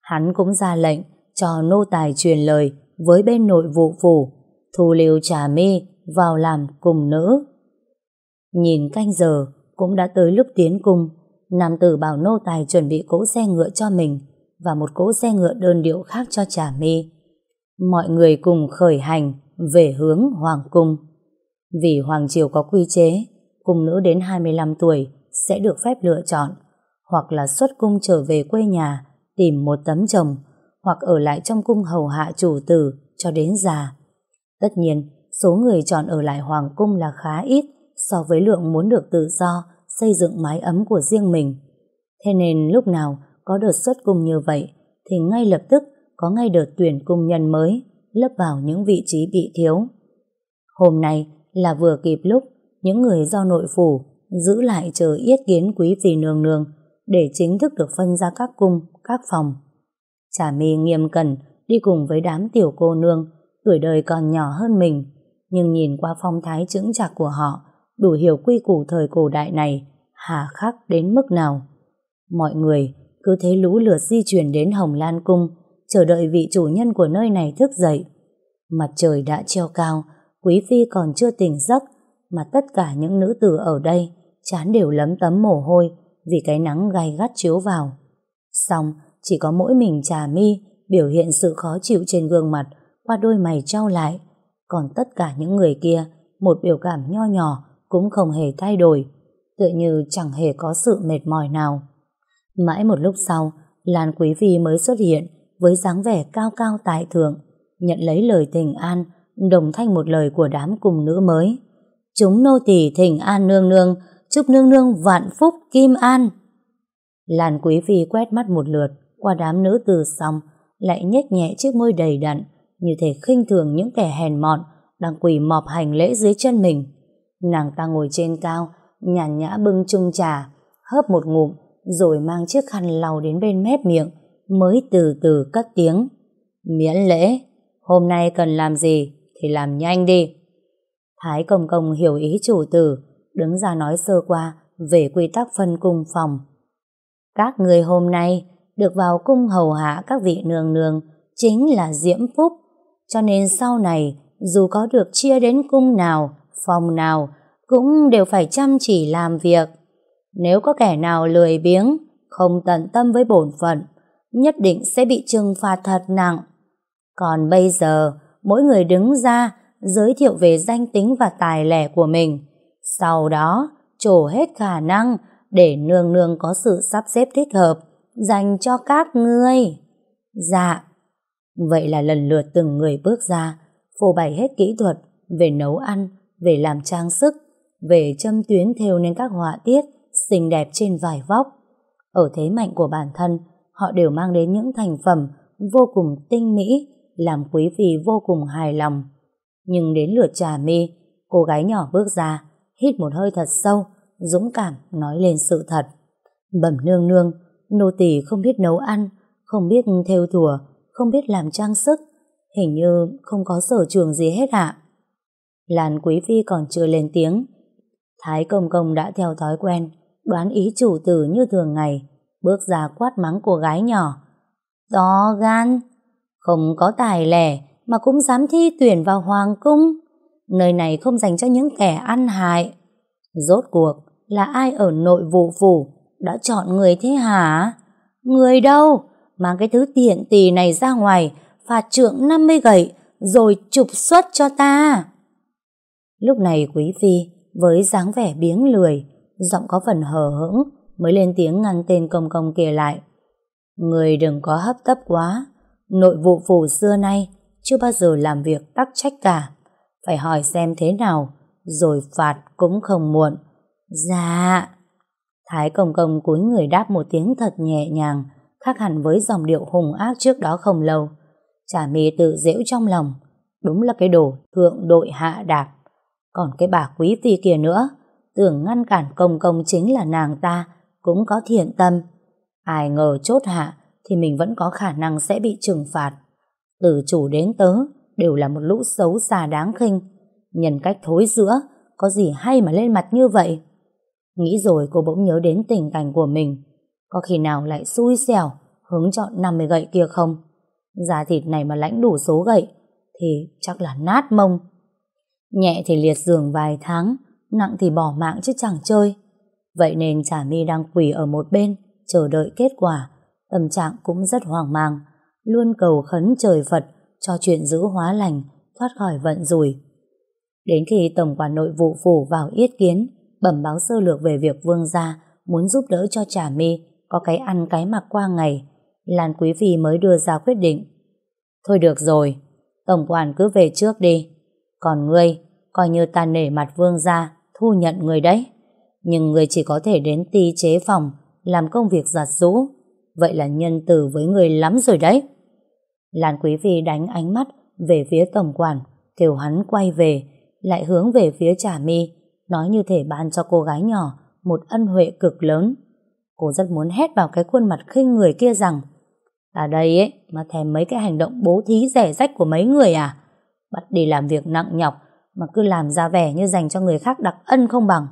Speaker 1: Hắn cũng ra lệnh cho nô tài truyền lời với bên nội vụ phủ, thu lưu trà mi vào làm cùng nữ. Nhìn canh giờ cũng đã tới lúc tiến cung, nam tử bảo nô tài chuẩn bị cỗ xe ngựa cho mình và một cỗ xe ngựa đơn điệu khác cho trà mi. Mọi người cùng khởi hành về hướng Hoàng Cung. Vì Hoàng Triều có quy chế, cung nữ đến 25 tuổi sẽ được phép lựa chọn hoặc là xuất cung trở về quê nhà tìm một tấm chồng hoặc ở lại trong cung hầu hạ chủ tử cho đến già. Tất nhiên, số người chọn ở lại Hoàng Cung là khá ít so với lượng muốn được tự do xây dựng mái ấm của riêng mình. Thế nên lúc nào có đợt xuất cung như vậy thì ngay lập tức có ngay đợt tuyển cung nhân mới lấp vào những vị trí bị thiếu. Hôm nay là vừa kịp lúc những người do nội phủ giữ lại chờ yết kiến quý phi nương nương để chính thức được phân ra các cung, các phòng. Trà mi nghiêm cẩn đi cùng với đám tiểu cô nương tuổi đời còn nhỏ hơn mình nhưng nhìn qua phong thái chững chạc của họ đủ hiểu quy củ thời cổ đại này hà khắc đến mức nào. Mọi người cứ thế lũ lượt di chuyển đến Hồng Lan Cung chờ đợi vị chủ nhân của nơi này thức dậy. Mặt trời đã treo cao, Quý Phi còn chưa tỉnh giấc, mà tất cả những nữ tử ở đây chán đều lấm tấm mồ hôi vì cái nắng gay gắt chiếu vào. Xong, chỉ có mỗi mình trà mi biểu hiện sự khó chịu trên gương mặt qua đôi mày trao lại. Còn tất cả những người kia, một biểu cảm nho nhỏ cũng không hề thay đổi, tựa như chẳng hề có sự mệt mỏi nào. Mãi một lúc sau, Lan Quý Phi mới xuất hiện với dáng vẻ cao cao tại thượng, nhận lấy lời thỉnh an, đồng thanh một lời của đám cùng nữ mới. Chúng nô tỳ thỉnh an nương nương, chúc nương nương vạn phúc kim an. Lan Quý Phi quét mắt một lượt qua đám nữ từ xong, lại nhếch nhẹ chiếc môi đầy đặn, như thể khinh thường những kẻ hèn mọn đang quỳ mọp hành lễ dưới chân mình. Nàng ta ngồi trên cao, nhàn nhã bưng chung trà, hớp một ngụm, rồi mang chiếc khăn lau đến bên mép miệng, mới từ từ cất tiếng. Miễn lễ, hôm nay cần làm gì thì làm nhanh đi. Thái Công Công hiểu ý chủ tử, đứng ra nói sơ qua về quy tắc phân cung phòng. Các người hôm nay được vào cung hầu hạ các vị nương nương chính là diễm phúc, cho nên sau này dù có được chia đến cung nào, phòng nào, cũng đều phải chăm chỉ làm việc. Nếu có kẻ nào lười biếng, không tận tâm với bổn phận, nhất định sẽ bị trừng phạt thật nặng. Còn bây giờ, mỗi người đứng ra giới thiệu về danh tính và tài lẻ của mình. Sau đó, trổ hết khả năng để nương nương có sự sắp xếp thích hợp dành cho các ngươi. Dạ. Vậy là lần lượt từng người bước ra, phô bày hết kỹ thuật về nấu ăn, về làm trang sức, về châm tuyến thêu nên các họa tiết xinh đẹp trên vải vóc. Ở thế mạnh của bản thân, họ đều mang đến những thành phẩm vô cùng tinh mỹ, làm quý vị vô cùng hài lòng. Nhưng đến lượt trà mi, cô gái nhỏ bước ra, hít một hơi thật sâu, dũng cảm nói lên sự thật. Bẩm nương nương, nô tỳ không biết nấu ăn, không biết thêu thùa, không biết làm trang sức, hình như không có sở trường gì hết ạ. Làn quý phi còn chưa lên tiếng, Thái công công đã theo thói quen, đoán ý chủ tử như thường ngày, bước ra quát mắng cô gái nhỏ, To gan, không có tài lẻ mà cũng dám thi tuyển vào hoàng cung. Nơi này không dành cho những kẻ ăn hại. Rốt cuộc là ai ở nội vụ phủ đã chọn người thế hả? Người đâu? Mang cái thứ tiện tì này ra ngoài, phạt trưởng 50 gậy, rồi trục xuất cho ta. Lúc này quý phi, với dáng vẻ biếng lười, giọng có phần hờ hững, mới lên tiếng ngăn tên công công kia lại. Người đừng có hấp tấp quá, nội vụ phủ xưa nay chưa bao giờ làm việc tắc trách cả. Phải hỏi xem thế nào, rồi phạt cũng không muộn. Dạ. Thái công công cúi người đáp một tiếng thật nhẹ nhàng, khác hẳn với dòng điệu hùng ác trước đó không lâu. Chả mi tự dễu trong lòng, đúng là cái đồ thượng đội hạ đạp. Còn cái bà quý phi kia nữa, tưởng ngăn cản công công chính là nàng ta, cũng có thiện tâm. Ai ngờ chốt hạ, thì mình vẫn có khả năng sẽ bị trừng phạt. Từ chủ đến tớ, đều là một lũ xấu xa đáng khinh. Nhân cách thối giữa, có gì hay mà lên mặt như vậy? Nghĩ rồi cô bỗng nhớ đến tình cảnh của mình. Có khi nào lại xui xẻo, hướng chọn 50 gậy kia không? giá thịt này mà lãnh đủ số gậy, thì chắc là nát mông. Nhẹ thì liệt giường vài tháng, nặng thì bỏ mạng chứ chẳng chơi. Vậy nên Trà My đang quỳ ở một bên, chờ đợi kết quả. Tâm trạng cũng rất hoang mang, luôn cầu khấn trời Phật cho chuyện giữ hóa lành, thoát khỏi vận rủi. Đến khi Tổng quản nội vụ phủ vào yết kiến, bẩm báo sơ lược về việc vương gia muốn giúp đỡ cho Trà My có cái ăn cái mặc qua ngày, Lan Quý Phi mới đưa ra quyết định. Thôi được rồi, Tổng quản cứ về trước đi. Còn ngươi, coi như ta nể mặt vương gia, thu nhận người đấy. Nhưng người chỉ có thể đến ti chế phòng, làm công việc giặt rũ. Vậy là nhân từ với người lắm rồi đấy. Lan Quý Phi đánh ánh mắt về phía tổng quản, kêu hắn quay về, lại hướng về phía Trà Mi, nói như thể ban cho cô gái nhỏ một ân huệ cực lớn. Cô rất muốn hét vào cái khuôn mặt khinh người kia rằng À đây ấy, mà thèm mấy cái hành động bố thí rẻ rách của mấy người à? Bắt đi làm việc nặng nhọc, mà cứ làm ra vẻ như dành cho người khác đặc ân không bằng.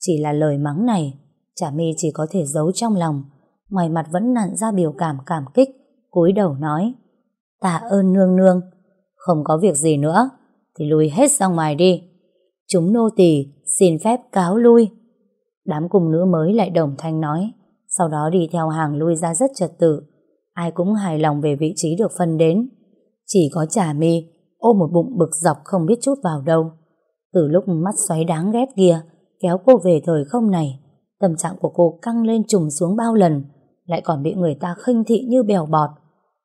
Speaker 1: Chỉ là lời mắng này, Chả mi chỉ có thể giấu trong lòng, ngoài mặt vẫn nặn ra biểu cảm cảm kích, cúi đầu nói, tạ ơn nương nương, không có việc gì nữa, thì lui hết ra ngoài đi. Chúng nô tỳ xin phép cáo lui. Đám cung nữ mới lại đồng thanh nói, sau đó đi theo hàng lui ra rất trật tự, ai cũng hài lòng về vị trí được phân đến. Chỉ có trà mi ôm một bụng bực dọc không biết chút vào đâu. Từ lúc mắt xoáy đáng ghét kia kéo cô về thời không này, tâm trạng của cô căng lên trùng xuống bao lần, lại còn bị người ta khinh thị như bèo bọt.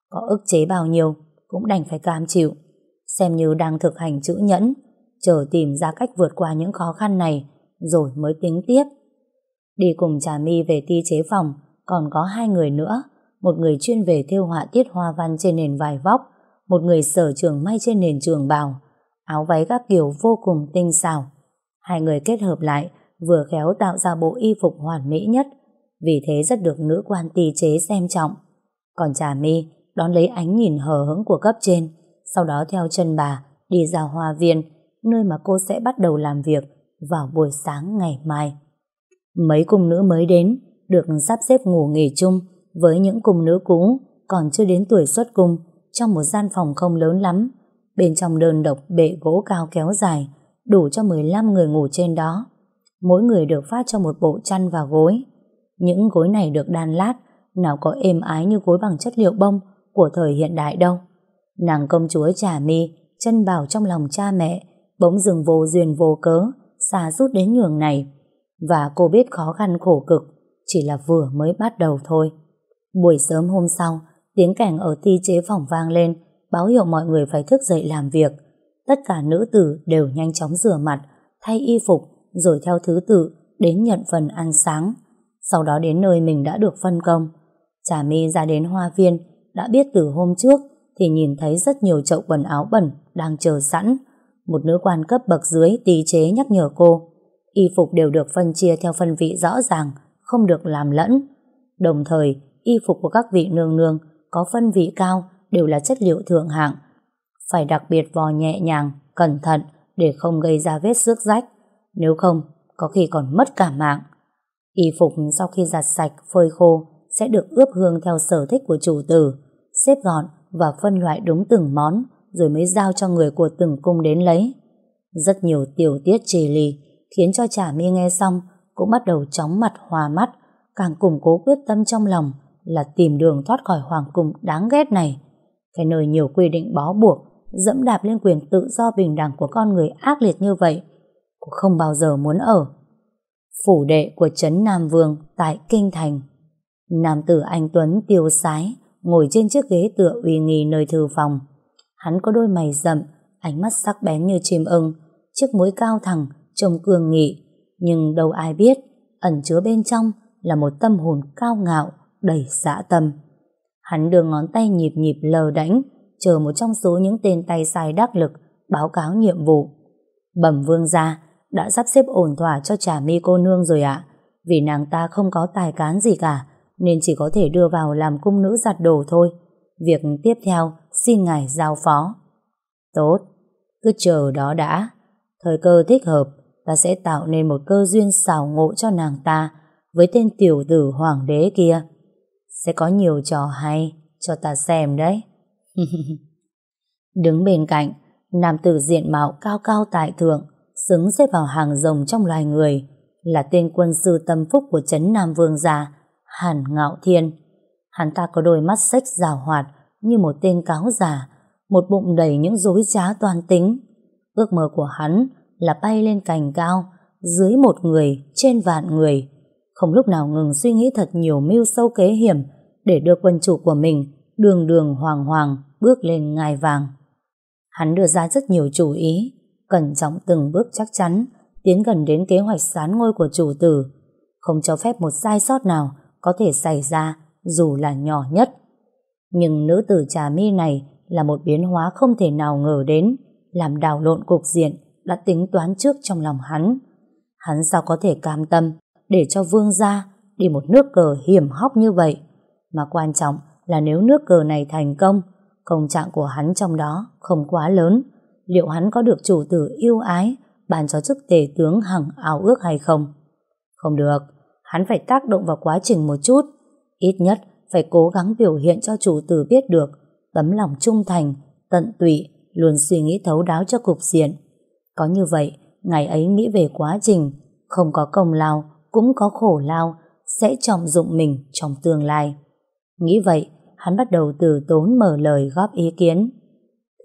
Speaker 1: Có ức chế bao nhiêu, cũng đành phải cam chịu. Xem như đang thực hành chữ nhẫn, chờ tìm ra cách vượt qua những khó khăn này, rồi mới tính tiếp. Đi cùng Trà My về ti chế phòng, còn có hai người nữa, một người chuyên về thêu họa tiết hoa văn trên nền vải vóc, một người sở trường may trên nền trường bào, áo váy các kiểu vô cùng tinh xảo. Hai người kết hợp lại, vừa khéo tạo ra bộ y phục hoàn mỹ nhất, vì thế rất được nữ quan ti chế xem trọng. Còn Trà My đón lấy ánh nhìn hờ hững của cấp trên, sau đó theo chân bà đi ra hoa viên, nơi mà cô sẽ bắt đầu làm việc vào buổi sáng ngày mai. Mấy cung nữ mới đến, được sắp xếp ngủ nghỉ chung với những cung nữ cũ còn chưa đến tuổi xuất cung trong một gian phòng không lớn lắm. Bên trong đơn độc bệ gỗ cao kéo dài, đủ cho 15 người ngủ trên đó. Mỗi người được phát cho một bộ chăn và gối. Những gối này được đan lát, nào có êm ái như gối bằng chất liệu bông của thời hiện đại đâu. Nàng công chúa trà mi, chân bảo trong lòng cha mẹ, bỗng dừng vô duyên vô cớ, xa rút đến nhường này. Và cô biết khó khăn khổ cực, chỉ là vừa mới bắt đầu thôi. Buổi sớm hôm sau, tiếng cảnh ở ti chế phòng vang lên, báo hiệu mọi người phải thức dậy làm việc. Tất cả nữ tử đều nhanh chóng rửa mặt, thay y phục, rồi theo thứ tự đến nhận phần ăn sáng. Sau đó đến nơi mình đã được phân công. Trà mi ra đến hoa viên, đã biết từ hôm trước thì nhìn thấy rất nhiều chậu quần áo bẩn đang chờ sẵn. Một nữ quan cấp bậc dưới tí chế nhắc nhở cô. Y phục đều được phân chia theo phân vị rõ ràng, không được làm lẫn. Đồng thời, y phục của các vị nương nương có phân vị cao đều là chất liệu thượng hạng. Phải đặc biệt vò nhẹ nhàng, cẩn thận để không gây ra vết xước rách. Nếu không, có khi còn mất cả mạng. Y phục sau khi giặt sạch, phơi khô sẽ được ướp hương theo sở thích của chủ tử. xếp gọn và phân loại đúng từng món rồi mới giao cho người của từng cung đến lấy. Rất nhiều tiểu tiết trì lì khiến cho Trà My nghe xong cũng bắt đầu chóng mặt hòa mắt càng củng cố quyết tâm trong lòng là tìm đường thoát khỏi hoàng cung đáng ghét này. Cái nơi nhiều quy định bó buộc dẫm đạp lên quyền tự do bình đẳng của con người ác liệt như vậy cũng không bao giờ muốn ở. Phủ đệ của Trấn Nam Vương tại Kinh Thành Nam tử anh Tuấn tiêu sái ngồi trên chiếc ghế tựa uy nghi nơi thư phòng. Hắn có đôi mày rậm, ánh mắt sắc bén như chim ưng, chiếc mũi cao thẳng, trông cường nghị. Nhưng đâu ai biết, ẩn chứa bên trong là một tâm hồn cao ngạo, đầy dã tâm. Hắn đưa ngón tay nhịp nhịp lờ đánh, chờ một trong số những tên tay sai đắc lực báo cáo nhiệm vụ. Bẩm vương gia, đã sắp xếp ổn thỏa cho trà mi cô nương rồi ạ. Vì nàng ta không có tài cán gì cả, nên chỉ có thể đưa vào làm cung nữ giặt đồ thôi. Việc tiếp theo xin ngài giao phó. Tốt, cứ chờ đó đã. Thời cơ thích hợp, ta sẽ tạo nên một cơ duyên xảo ngộ cho nàng ta với tên tiểu tử hoàng đế kia. Sẽ có nhiều trò hay cho ta xem đấy. *laughs* Đứng bên cạnh, nam tử diện mạo cao cao tại thượng, xứng xếp vào hàng rồng trong loài người, là tên quân sư tâm phúc của Trấn Nam Vương gia, Hàn Ngạo Thiên. Hắn ta có đôi mắt sách rào hoạt như một tên cáo già, một bụng đầy những dối trá toan tính. Ước mơ của hắn là bay lên cành cao, dưới một người, trên vạn người. Không lúc nào ngừng suy nghĩ thật nhiều mưu sâu kế hiểm để đưa quân chủ của mình đường đường hoàng hoàng bước lên ngai vàng. Hắn đưa ra rất nhiều chủ ý, cẩn trọng từng bước chắc chắn, tiến gần đến kế hoạch sán ngôi của chủ tử, không cho phép một sai sót nào có thể xảy ra dù là nhỏ nhất. Nhưng nữ tử trà mi này là một biến hóa không thể nào ngờ đến, làm đảo lộn cục diện đã tính toán trước trong lòng hắn. Hắn sao có thể cam tâm để cho vương gia đi một nước cờ hiểm hóc như vậy. Mà quan trọng là nếu nước cờ này thành công, công trạng của hắn trong đó không quá lớn, liệu hắn có được chủ tử yêu ái bàn cho chức tể tướng hằng ao ước hay không? Không được, hắn phải tác động vào quá trình một chút, ít nhất phải cố gắng biểu hiện cho chủ tử biết được tấm lòng trung thành, tận tụy, luôn suy nghĩ thấu đáo cho cục diện. Có như vậy, ngày ấy nghĩ về quá trình, không có công lao, cũng có khổ lao, sẽ trọng dụng mình trong tương lai. Nghĩ vậy, hắn bắt đầu từ tốn mở lời góp ý kiến.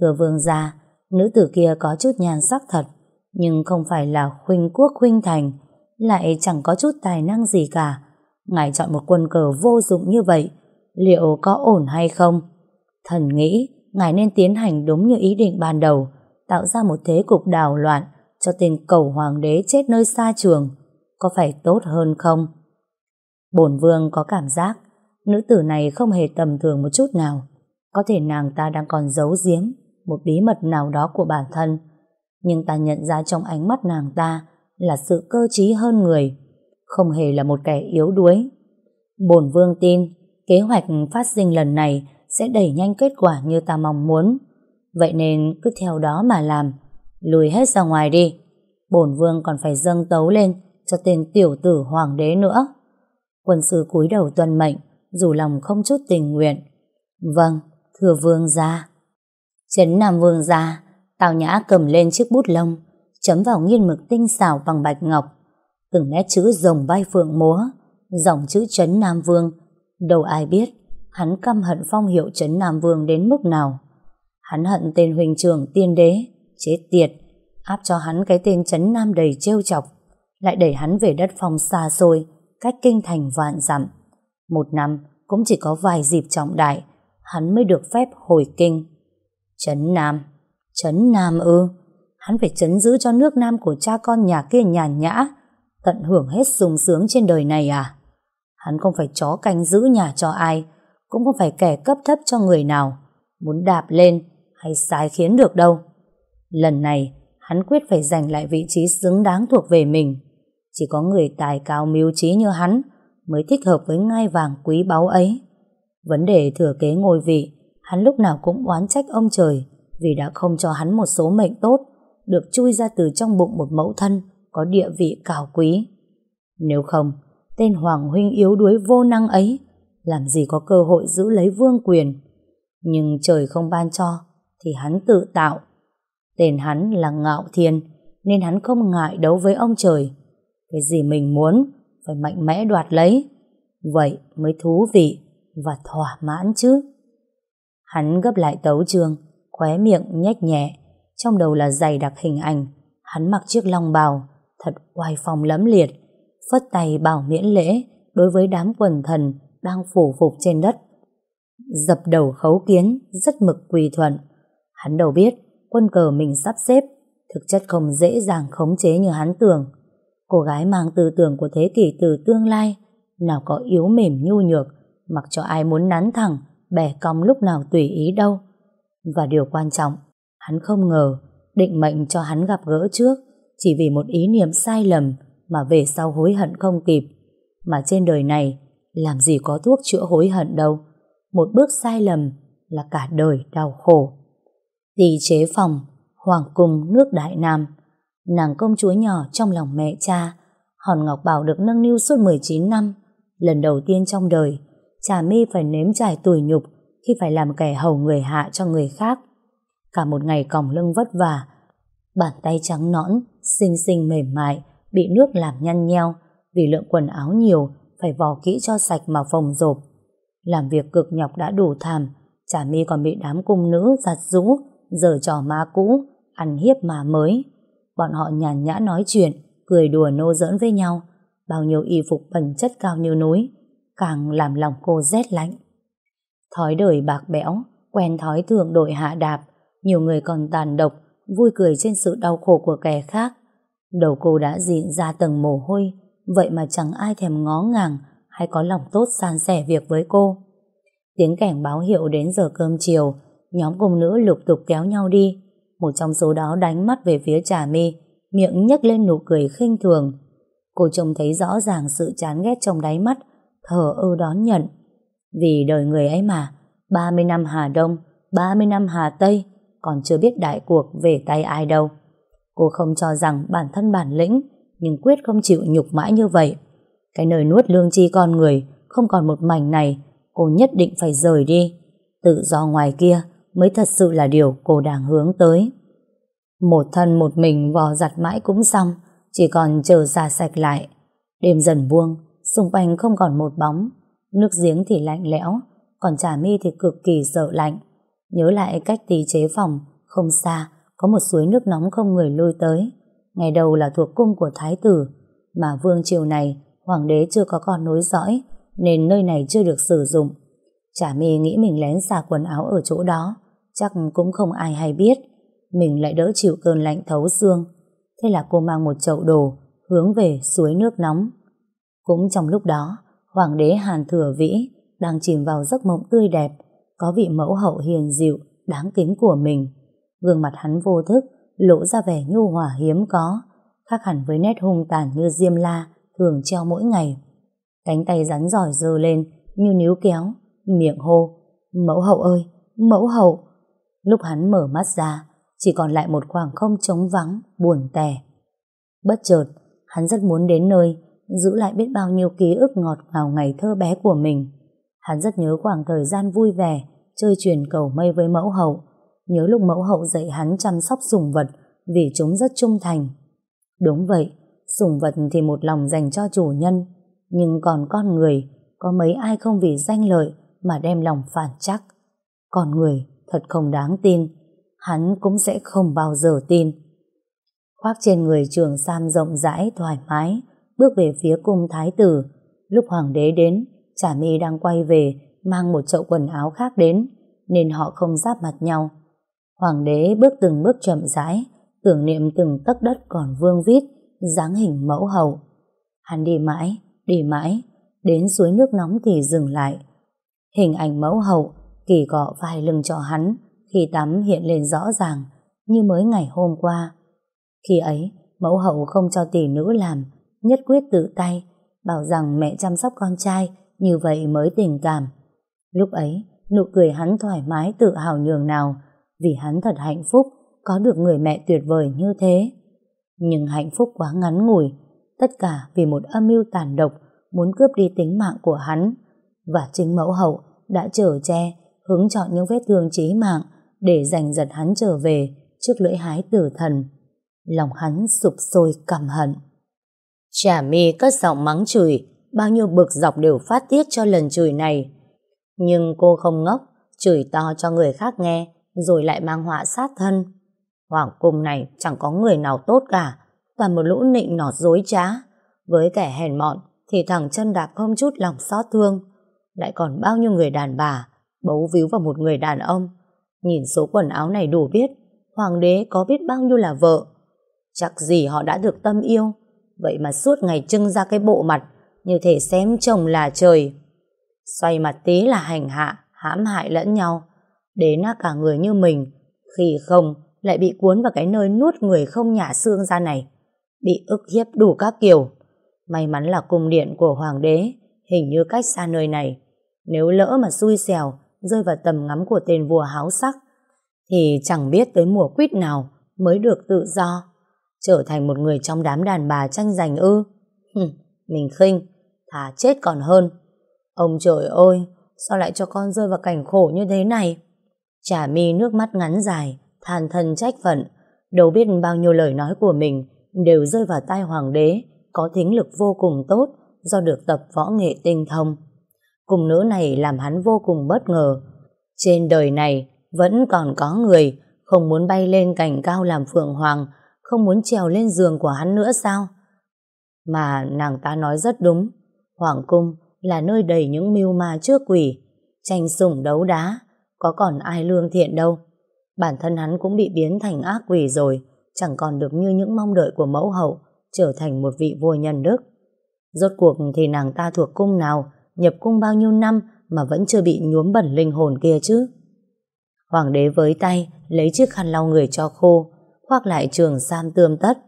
Speaker 1: Thưa vương gia, nữ tử kia có chút nhan sắc thật, nhưng không phải là khuynh quốc khuynh thành, lại chẳng có chút tài năng gì cả. Ngài chọn một quân cờ vô dụng như vậy, liệu có ổn hay không? Thần nghĩ, ngài nên tiến hành đúng như ý định ban đầu, tạo ra một thế cục đảo loạn cho tên cầu hoàng đế chết nơi xa trường, có phải tốt hơn không? Bổn vương có cảm giác nữ tử này không hề tầm thường một chút nào. Có thể nàng ta đang còn giấu giếm một bí mật nào đó của bản thân. Nhưng ta nhận ra trong ánh mắt nàng ta là sự cơ trí hơn người, không hề là một kẻ yếu đuối. Bổn vương tin kế hoạch phát sinh lần này sẽ đẩy nhanh kết quả như ta mong muốn. Vậy nên cứ theo đó mà làm, lùi hết ra ngoài đi. Bổn vương còn phải dâng tấu lên cho tên tiểu tử hoàng đế nữa. Quân sư cúi đầu tuân mệnh, dù lòng không chút tình nguyện. Vâng, thưa vương gia. Trấn Nam vương gia, Tào Nhã cầm lên chiếc bút lông, chấm vào nghiên mực tinh xảo bằng bạch ngọc. Từng nét chữ rồng bay phượng múa, dòng chữ Trấn Nam Vương. Đâu ai biết, hắn căm hận phong hiệu Trấn Nam Vương đến mức nào. Hắn hận tên huỳnh trưởng tiên đế, chết tiệt, áp cho hắn cái tên chấn Nam đầy trêu chọc, lại đẩy hắn về đất phong xa xôi, cách kinh thành vạn dặm. Một năm cũng chỉ có vài dịp trọng đại, hắn mới được phép hồi kinh. Trấn Nam, Trấn Nam ư, hắn phải chấn giữ cho nước Nam của cha con nhà kia nhàn nhã, tận hưởng hết sung sướng trên đời này à? Hắn không phải chó canh giữ nhà cho ai, cũng không phải kẻ cấp thấp cho người nào, muốn đạp lên hay sai khiến được đâu. Lần này, hắn quyết phải giành lại vị trí xứng đáng thuộc về mình. Chỉ có người tài cao mưu trí như hắn mới thích hợp với ngai vàng quý báu ấy. Vấn đề thừa kế ngôi vị, hắn lúc nào cũng oán trách ông trời vì đã không cho hắn một số mệnh tốt, được chui ra từ trong bụng một mẫu thân có địa vị cao quý. Nếu không, tên Hoàng Huynh yếu đuối vô năng ấy làm gì có cơ hội giữ lấy vương quyền. Nhưng trời không ban cho thì hắn tự tạo. Tên hắn là Ngạo Thiên nên hắn không ngại đấu với ông trời. Cái gì mình muốn phải mạnh mẽ đoạt lấy. Vậy mới thú vị và thỏa mãn chứ. Hắn gấp lại tấu trường khóe miệng nhếch nhẹ, trong đầu là dày đặc hình ảnh. Hắn mặc chiếc long bào, thật oai phong lẫm liệt, phất tay bảo miễn lễ đối với đám quần thần đang phủ phục trên đất. Dập đầu khấu kiến, rất mực quỳ thuận. Hắn đâu biết, quân cờ mình sắp xếp, thực chất không dễ dàng khống chế như hắn tưởng. Cô gái mang tư tưởng của thế kỷ từ tương lai, nào có yếu mềm nhu nhược, mặc cho ai muốn nắn thẳng, bẻ cong lúc nào tùy ý đâu. Và điều quan trọng, hắn không ngờ định mệnh cho hắn gặp gỡ trước chỉ vì một ý niệm sai lầm mà về sau hối hận không kịp. Mà trên đời này, làm gì có thuốc chữa hối hận đâu. Một bước sai lầm là cả đời đau khổ. Tỷ chế phòng, hoàng cung nước Đại Nam, nàng công chúa nhỏ trong lòng mẹ cha, Hòn Ngọc Bảo được nâng niu suốt 19 năm. Lần đầu tiên trong đời, Trà mi phải nếm trải tủi nhục khi phải làm kẻ hầu người hạ cho người khác. Cả một ngày còng lưng vất vả, bàn tay trắng nõn, xinh xinh mềm mại, bị nước làm nhăn nheo, vì lượng quần áo nhiều, phải vò kỹ cho sạch mà phồng rộp. Làm việc cực nhọc đã đủ thảm, Trà mi còn bị đám cung nữ giặt rũ, giờ trò ma cũ, ăn hiếp mà mới. Bọn họ nhàn nhã nói chuyện, cười đùa nô giỡn với nhau, bao nhiêu y phục bẩn chất cao như núi, càng làm lòng cô rét lạnh. Thói đời bạc bẽo, quen thói thường đội hạ đạp, nhiều người còn tàn độc, vui cười trên sự đau khổ của kẻ khác. Đầu cô đã dịn ra tầng mồ hôi, vậy mà chẳng ai thèm ngó ngàng hay có lòng tốt san sẻ việc với cô. Tiếng cảnh báo hiệu đến giờ cơm chiều, nhóm cung nữ lục tục kéo nhau đi. Một trong số đó đánh mắt về phía trà mi, miệng nhếch lên nụ cười khinh thường. Cô trông thấy rõ ràng sự chán ghét trong đáy mắt, thở ơ đón nhận. Vì đời người ấy mà, 30 năm Hà Đông, 30 năm Hà Tây, còn chưa biết đại cuộc về tay ai đâu. Cô không cho rằng bản thân bản lĩnh, nhưng quyết không chịu nhục mãi như vậy. Cái nơi nuốt lương chi con người, không còn một mảnh này, cô nhất định phải rời đi. Tự do ngoài kia mới thật sự là điều cô đang hướng tới. Một thân một mình vò giặt mãi cũng xong, chỉ còn chờ ra sạch lại. Đêm dần buông, xung quanh không còn một bóng, nước giếng thì lạnh lẽo, còn trà mi thì cực kỳ sợ lạnh. Nhớ lại cách tí chế phòng, không xa, có một suối nước nóng không người lui tới. Ngày đầu là thuộc cung của thái tử, mà vương triều này, hoàng đế chưa có con nối dõi, nên nơi này chưa được sử dụng. Trà mi nghĩ mình lén xả quần áo ở chỗ đó, chắc cũng không ai hay biết. Mình lại đỡ chịu cơn lạnh thấu xương. Thế là cô mang một chậu đồ, hướng về suối nước nóng. Cũng trong lúc đó, hoàng đế Hàn Thừa Vĩ đang chìm vào giấc mộng tươi đẹp, có vị mẫu hậu hiền dịu, đáng kính của mình. Gương mặt hắn vô thức, lộ ra vẻ nhu hòa hiếm có, khác hẳn với nét hung tàn như diêm la, thường treo mỗi ngày. Cánh tay rắn giỏi dơ lên, như níu kéo, miệng hô, mẫu hậu ơi, mẫu hậu. Lúc hắn mở mắt ra, chỉ còn lại một khoảng không trống vắng, buồn tẻ. Bất chợt, hắn rất muốn đến nơi, giữ lại biết bao nhiêu ký ức ngọt ngào ngày thơ bé của mình. Hắn rất nhớ khoảng thời gian vui vẻ, chơi truyền cầu mây với mẫu hậu, nhớ lúc mẫu hậu dạy hắn chăm sóc sùng vật vì chúng rất trung thành. Đúng vậy, sùng vật thì một lòng dành cho chủ nhân, nhưng còn con người, có mấy ai không vì danh lợi mà đem lòng phản chắc. Con người thật không đáng tin, hắn cũng sẽ không bao giờ tin. Khoác trên người trường sam rộng rãi, thoải mái, bước về phía cung thái tử. Lúc hoàng đế đến, Trả mi đang quay về, mang một chậu quần áo khác đến, nên họ không giáp mặt nhau. Hoàng đế bước từng bước chậm rãi, tưởng niệm từng tấc đất còn vương vít, dáng hình mẫu hậu. Hắn đi mãi, đi mãi, đến suối nước nóng thì dừng lại. Hình ảnh mẫu hậu, kỳ cọ vai lưng cho hắn, khi tắm hiện lên rõ ràng, như mới ngày hôm qua. Khi ấy, mẫu hậu không cho tỷ nữ làm, nhất quyết tự tay, bảo rằng mẹ chăm sóc con trai, như vậy mới tình cảm. Lúc ấy, nụ cười hắn thoải mái tự hào nhường nào, vì hắn thật hạnh phúc có được người mẹ tuyệt vời như thế. Nhưng hạnh phúc quá ngắn ngủi, tất cả vì một âm mưu tàn độc muốn cướp đi tính mạng của hắn. Và chính mẫu hậu đã trở che hướng chọn những vết thương chí mạng để giành giật hắn trở về trước lưỡi hái tử thần. Lòng hắn sụp sôi căm hận. Trả mi cất giọng mắng chửi, bao nhiêu bực dọc đều phát tiết cho lần chửi này. Nhưng cô không ngốc, chửi to cho người khác nghe, rồi lại mang họa sát thân. Hoàng cung này chẳng có người nào tốt cả, toàn một lũ nịnh nọt dối trá. Với kẻ hèn mọn thì thằng chân đạp không chút lòng xót thương. Lại còn bao nhiêu người đàn bà bấu víu vào một người đàn ông. Nhìn số quần áo này đủ biết hoàng đế có biết bao nhiêu là vợ. Chắc gì họ đã được tâm yêu. Vậy mà suốt ngày trưng ra cái bộ mặt như thể xem chồng là trời. Xoay mặt tí là hành hạ, hãm hại lẫn nhau. Đến cả người như mình, khi không lại bị cuốn vào cái nơi nuốt người không nhả xương ra này. Bị ức hiếp đủ các kiểu. May mắn là cung điện của hoàng đế, hình như cách xa nơi này. Nếu lỡ mà xui xẻo, rơi vào tầm ngắm của tên vua háo sắc, thì chẳng biết tới mùa quýt nào mới được tự do, trở thành một người trong đám đàn bà tranh giành ư. Hừm, mình khinh, thà chết còn hơn. Ông trời ơi, sao lại cho con rơi vào cảnh khổ như thế này? Trả mi nước mắt ngắn dài, than thân trách phận, đâu biết bao nhiêu lời nói của mình đều rơi vào tai hoàng đế, có thính lực vô cùng tốt do được tập võ nghệ tinh thông. Cùng nữ này làm hắn vô cùng bất ngờ. Trên đời này vẫn còn có người không muốn bay lên cành cao làm phượng hoàng, không muốn trèo lên giường của hắn nữa sao? Mà nàng ta nói rất đúng, Hoàng cung là nơi đầy những mưu ma trước quỷ, tranh sủng đấu đá, có còn ai lương thiện đâu. Bản thân hắn cũng bị biến thành ác quỷ rồi, chẳng còn được như những mong đợi của mẫu hậu, trở thành một vị vua nhân đức. Rốt cuộc thì nàng ta thuộc cung nào, nhập cung bao nhiêu năm mà vẫn chưa bị nhuốm bẩn linh hồn kia chứ? Hoàng đế với tay, lấy chiếc khăn lau người cho khô, khoác lại trường sam tươm tất,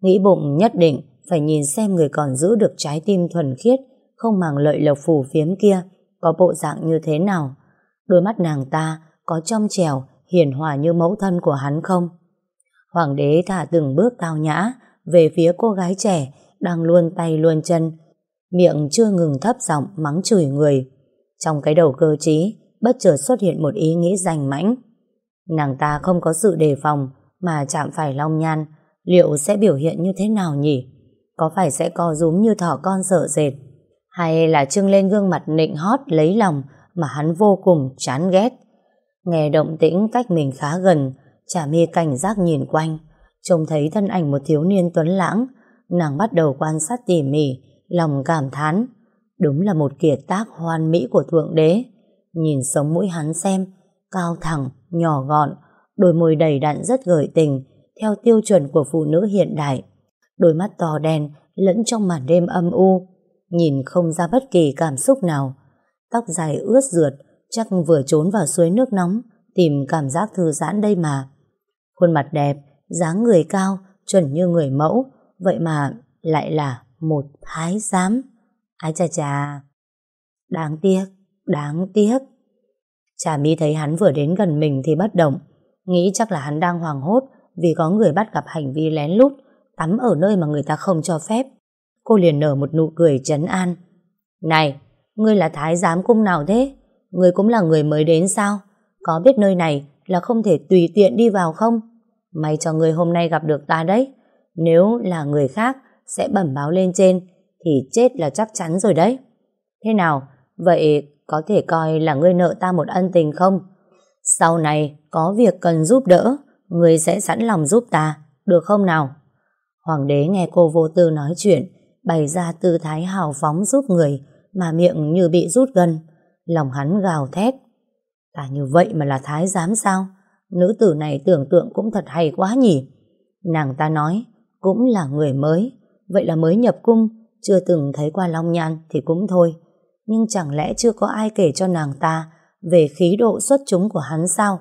Speaker 1: nghĩ bụng nhất định phải nhìn xem người còn giữ được trái tim thuần khiết, không màng lợi lộc phù phiếm kia, có bộ dạng như thế nào. Đôi mắt nàng ta có trong trèo, hiền hòa như mẫu thân của hắn không? Hoàng đế thả từng bước cao nhã về phía cô gái trẻ đang luôn tay luôn chân, miệng chưa ngừng thấp giọng mắng chửi người. Trong cái đầu cơ trí, bất chợt xuất hiện một ý nghĩ rành mãnh. Nàng ta không có sự đề phòng mà chạm phải Long Nhan, liệu sẽ biểu hiện như thế nào nhỉ? Có phải sẽ co rúm như thỏ con sợ dệt? Hay là trưng lên gương mặt nịnh hót lấy lòng mà hắn vô cùng chán ghét? Nghe động tĩnh cách mình khá gần, Chả mi cảnh giác nhìn quanh, trông thấy thân ảnh một thiếu niên tuấn lãng, nàng bắt đầu quan sát tỉ mỉ, lòng cảm thán. Đúng là một kiệt tác hoàn mỹ của Thượng Đế. Nhìn sống mũi hắn xem, cao thẳng, nhỏ gọn, đôi môi đầy đặn rất gợi tình, theo tiêu chuẩn của phụ nữ hiện đại. Đôi mắt to đen, lẫn trong màn đêm âm u, nhìn không ra bất kỳ cảm xúc nào. Tóc dài ướt rượt, chắc vừa trốn vào suối nước nóng, tìm cảm giác thư giãn đây mà. Khuôn mặt đẹp, dáng người cao, chuẩn như người mẫu, vậy mà lại là một thái giám. Ái chà chà, đáng tiếc, đáng tiếc. Trà mi thấy hắn vừa đến gần mình thì bất động, nghĩ chắc là hắn đang hoàng hốt vì có người bắt gặp hành vi lén lút, tắm ở nơi mà người ta không cho phép. Cô liền nở một nụ cười trấn an. Này, ngươi là thái giám cung nào thế? Ngươi cũng là người mới đến sao? Có biết nơi này là không thể tùy tiện đi vào không? May cho ngươi hôm nay gặp được ta đấy. Nếu là người khác sẽ bẩm báo lên trên thì chết là chắc chắn rồi đấy. Thế nào? Vậy có thể coi là ngươi nợ ta một ân tình không? Sau này có việc cần giúp đỡ, ngươi sẽ sẵn lòng giúp ta, được không nào? Hoàng đế nghe cô vô tư nói chuyện, bày ra tư thái hào phóng giúp người, mà miệng như bị rút gần, Lòng hắn gào thét. Ta như vậy mà là thái giám sao? Nữ tử này tưởng tượng cũng thật hay quá nhỉ. Nàng ta nói, cũng là người mới, vậy là mới nhập cung, chưa từng thấy qua Long Nhan thì cũng thôi. Nhưng chẳng lẽ chưa có ai kể cho nàng ta về khí độ xuất chúng của hắn sao?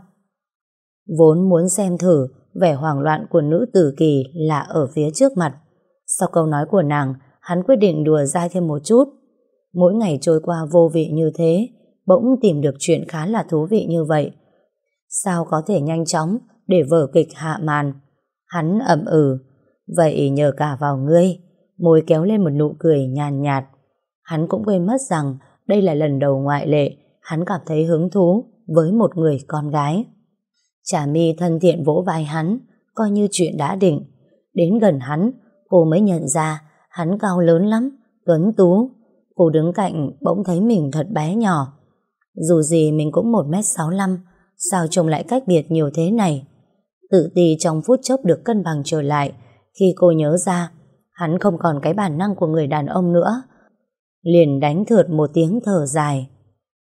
Speaker 1: Vốn muốn xem thử vẻ hoảng loạn của nữ tử kỳ là ở phía trước mặt. Sau câu nói của nàng, hắn quyết định đùa dai thêm một chút. Mỗi ngày trôi qua vô vị như thế, bỗng tìm được chuyện khá là thú vị như vậy. Sao có thể nhanh chóng để vở kịch hạ màn? Hắn ẩm ừ, vậy nhờ cả vào ngươi, môi kéo lên một nụ cười nhàn nhạt. Hắn cũng quên mất rằng đây là lần đầu ngoại lệ, hắn cảm thấy hứng thú với một người con gái. Trà mi thân thiện vỗ vai hắn, coi như chuyện đã định. Đến gần hắn, cô mới nhận ra hắn cao lớn lắm, tuấn tú. Cô đứng cạnh bỗng thấy mình thật bé nhỏ. Dù gì mình cũng 1m65, sao trông lại cách biệt nhiều thế này? Tự ti trong phút chốc được cân bằng trở lại khi cô nhớ ra hắn không còn cái bản năng của người đàn ông nữa. Liền đánh thượt một tiếng thở dài.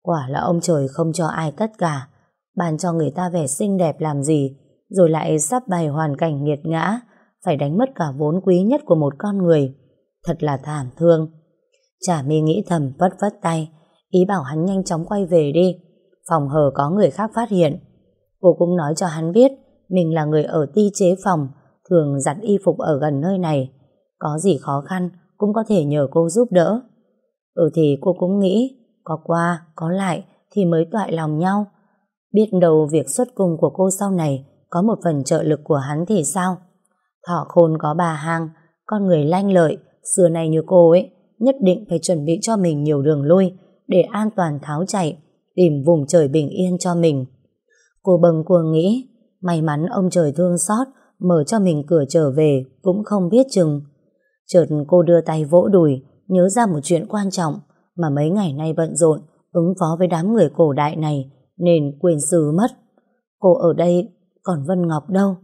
Speaker 1: Quả là ông trời không cho ai tất cả, bàn cho người ta vẻ xinh đẹp làm gì, rồi lại sắp bày hoàn cảnh nghiệt ngã, phải đánh mất cả vốn quý nhất của một con người. Thật là thảm thương. Chả mi nghĩ thầm vất vất tay, ý bảo hắn nhanh chóng quay về đi. Phòng hờ có người khác phát hiện. Cô cũng nói cho hắn biết mình là người ở ti chế phòng, thường giặt y phục ở gần nơi này. Có gì khó khăn cũng có thể nhờ cô giúp đỡ. Ừ thì cô cũng nghĩ có qua, có lại thì mới toại lòng nhau. Biết đâu việc xuất cung của cô sau này có một phần trợ lực của hắn thì sao? Thọ khôn có bà hang, con người lanh lợi, xưa này như cô ấy, nhất định phải chuẩn bị cho mình nhiều đường lui để an toàn tháo chạy, tìm vùng trời bình yên cho mình. Cô bâng cuồng nghĩ, may mắn ông trời thương xót, mở cho mình cửa trở về cũng không biết chừng. Chợt cô đưa tay vỗ đùi, nhớ ra một chuyện quan trọng mà mấy ngày nay bận rộn, ứng phó với đám người cổ đại này, nên quên xử mất. Cô ở đây, còn Vân Ngọc đâu?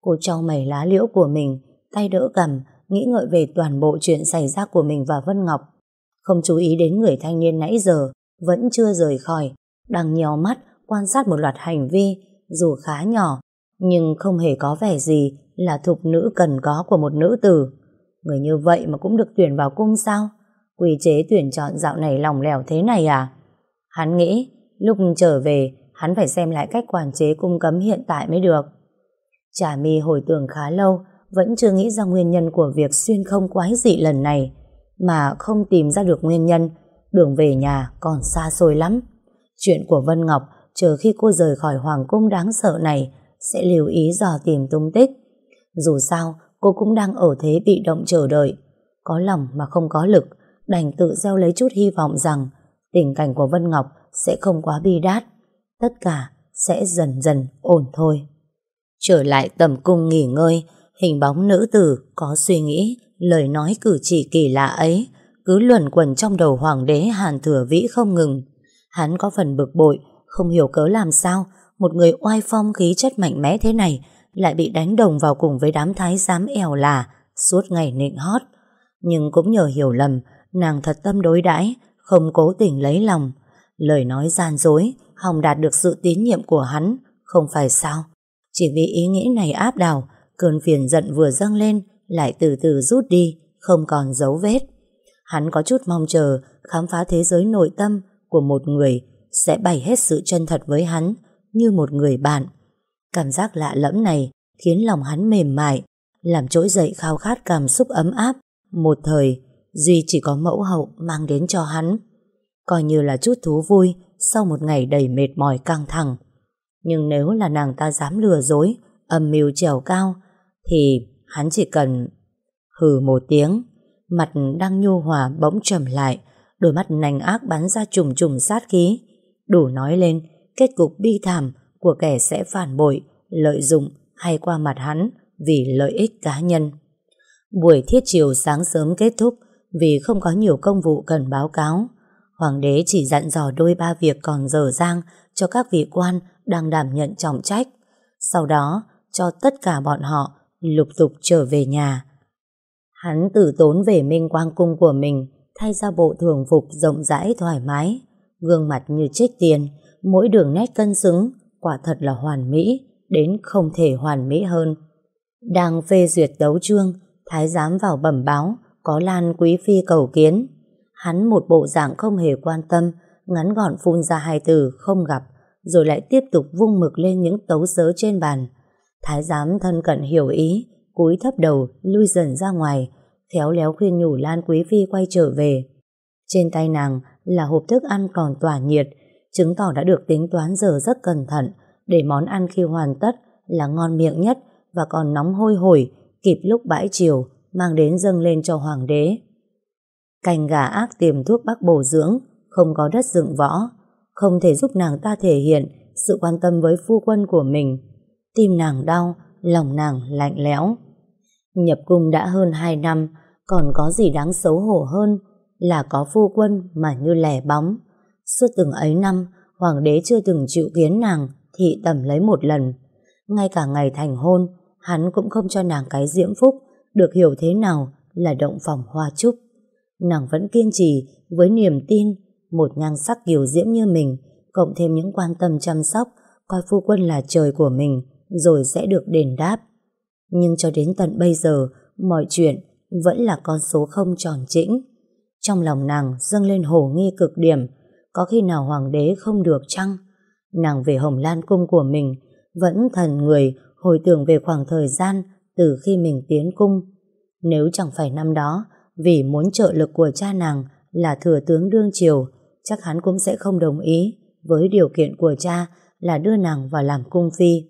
Speaker 1: Cô trao mẩy lá liễu của mình, tay đỡ cầm, nghĩ ngợi về toàn bộ chuyện xảy ra của mình và Vân Ngọc. Không chú ý đến người thanh niên nãy giờ, vẫn chưa rời khỏi, đang nhó mắt quan sát một loạt hành vi, dù khá nhỏ, nhưng không hề có vẻ gì là thục nữ cần có của một nữ tử. Người như vậy mà cũng được tuyển vào cung sao? Quy chế tuyển chọn dạo này lòng lẻo thế này à? Hắn nghĩ, lúc trở về, hắn phải xem lại cách quản chế cung cấm hiện tại mới được. Trà mi hồi tưởng khá lâu, vẫn chưa nghĩ ra nguyên nhân của việc xuyên không quái dị lần này, mà không tìm ra được nguyên nhân, đường về nhà còn xa xôi lắm. Chuyện của Vân Ngọc, chờ khi cô rời khỏi hoàng cung đáng sợ này, sẽ lưu ý dò tìm tung tích. Dù sao, cô cũng đang ở thế bị động chờ đợi. Có lòng mà không có lực, đành tự gieo lấy chút hy vọng rằng tình cảnh của Vân Ngọc sẽ không quá bi đát. Tất cả sẽ dần dần ổn thôi. Trở lại tầm cung nghỉ ngơi, hình bóng nữ tử có suy nghĩ, lời nói cử chỉ kỳ lạ ấy, cứ luẩn quẩn trong đầu hoàng đế Hàn Thừa Vĩ không ngừng. Hắn có phần bực bội, không hiểu cớ làm sao một người oai phong khí chất mạnh mẽ thế này lại bị đánh đồng vào cùng với đám thái giám eo là suốt ngày nịnh hót. Nhưng cũng nhờ hiểu lầm, nàng thật tâm đối đãi, không cố tình lấy lòng. Lời nói gian dối, hòng đạt được sự tín nhiệm của hắn, không phải sao. Chỉ vì ý nghĩ này áp đảo, cơn phiền giận vừa dâng lên, lại từ từ rút đi, không còn dấu vết. Hắn có chút mong chờ khám phá thế giới nội tâm của một người sẽ bày hết sự chân thật với hắn như một người bạn. Cảm giác lạ lẫm này khiến lòng hắn mềm mại, làm trỗi dậy khao khát cảm xúc ấm áp. Một thời, Duy chỉ có mẫu hậu mang đến cho hắn. Coi như là chút thú vui sau một ngày đầy mệt mỏi căng thẳng. Nhưng nếu là nàng ta dám lừa dối, âm mưu trèo cao, thì hắn chỉ cần hừ một tiếng, mặt đang nhu hòa bỗng trầm lại, đôi mắt nành ác bắn ra trùng trùng sát khí, đủ nói lên kết cục bi thảm của kẻ sẽ phản bội, lợi dụng hay qua mặt hắn vì lợi ích cá nhân. Buổi thiết chiều sáng sớm kết thúc vì không có nhiều công vụ cần báo cáo. Hoàng đế chỉ dặn dò đôi ba việc còn dở dang cho các vị quan đang đảm nhận trọng trách. Sau đó, cho tất cả bọn họ lục tục trở về nhà. Hắn tử tốn về minh quang cung của mình, thay ra bộ thường phục rộng rãi thoải mái, gương mặt như chết tiền, mỗi đường nét cân xứng, quả thật là hoàn mỹ, đến không thể hoàn mỹ hơn. Đang phê duyệt đấu trương, thái giám vào bẩm báo, có Lan Quý Phi cầu kiến. Hắn một bộ dạng không hề quan tâm, ngắn gọn phun ra hai từ không gặp, rồi lại tiếp tục vung mực lên những tấu sớ trên bàn. Thái giám thân cận hiểu ý, cúi thấp đầu, lui dần ra ngoài, khéo léo khuyên nhủ Lan Quý Phi quay trở về. Trên tay nàng là hộp thức ăn còn tỏa nhiệt, chứng tỏ đã được tính toán giờ rất cẩn thận để món ăn khi hoàn tất là ngon miệng nhất và còn nóng hôi hổi kịp lúc bãi chiều mang đến dâng lên cho hoàng đế. Cành gà ác tiềm thuốc bắc bổ dưỡng không có đất dựng võ không thể giúp nàng ta thể hiện sự quan tâm với phu quân của mình. Tim nàng đau, lòng nàng lạnh lẽo. Nhập cung đã hơn 2 năm, còn có gì đáng xấu hổ hơn là có phu quân mà như lẻ bóng. Suốt từng ấy năm, hoàng đế chưa từng chịu kiến nàng thị tẩm lấy một lần. Ngay cả ngày thành hôn, hắn cũng không cho nàng cái diễm phúc được hiểu thế nào là động phòng hoa trúc. Nàng vẫn kiên trì với niềm tin một nhan sắc kiều diễm như mình cộng thêm những quan tâm chăm sóc coi phu quân là trời của mình rồi sẽ được đền đáp. Nhưng cho đến tận bây giờ mọi chuyện vẫn là con số không tròn chỉnh. Trong lòng nàng dâng lên hồ nghi cực điểm có khi nào hoàng đế không được chăng? Nàng về Hồng Lan cung của mình vẫn thần người hồi tưởng về khoảng thời gian từ khi mình tiến cung. Nếu chẳng phải năm đó vì muốn trợ lực của cha nàng là thừa tướng đương triều chắc hắn cũng sẽ không đồng ý với điều kiện của cha là đưa nàng vào làm cung phi.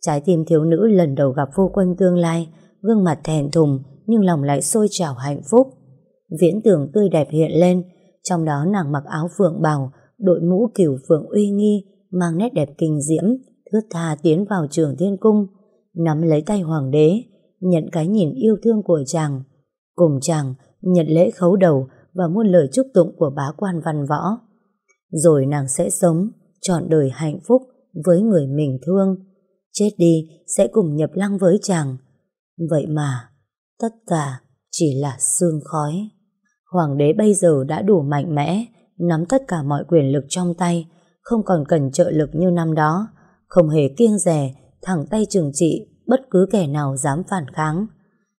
Speaker 1: Trái tim thiếu nữ lần đầu gặp phu quân tương lai, gương mặt thèn thùng nhưng lòng lại sôi trào hạnh phúc. Viễn tưởng tươi đẹp hiện lên, trong đó nàng mặc áo phượng bào, đội mũ kiểu phượng uy nghi, mang nét đẹp kinh diễm, thướt tha tiến vào trường thiên cung, nắm lấy tay hoàng đế, nhận cái nhìn yêu thương của chàng. Cùng chàng, nhận lễ khấu đầu và muôn lời chúc tụng của bá quan văn võ. Rồi nàng sẽ sống, trọn đời hạnh phúc với người mình thương. Chết đi sẽ cùng nhập lăng với chàng. Vậy mà, tất cả chỉ là xương khói. Hoàng đế bây giờ đã đủ mạnh mẽ, nắm tất cả mọi quyền lực trong tay, không còn cần trợ lực như năm đó, không hề kiêng rẻ, thẳng tay trừng trị bất cứ kẻ nào dám phản kháng.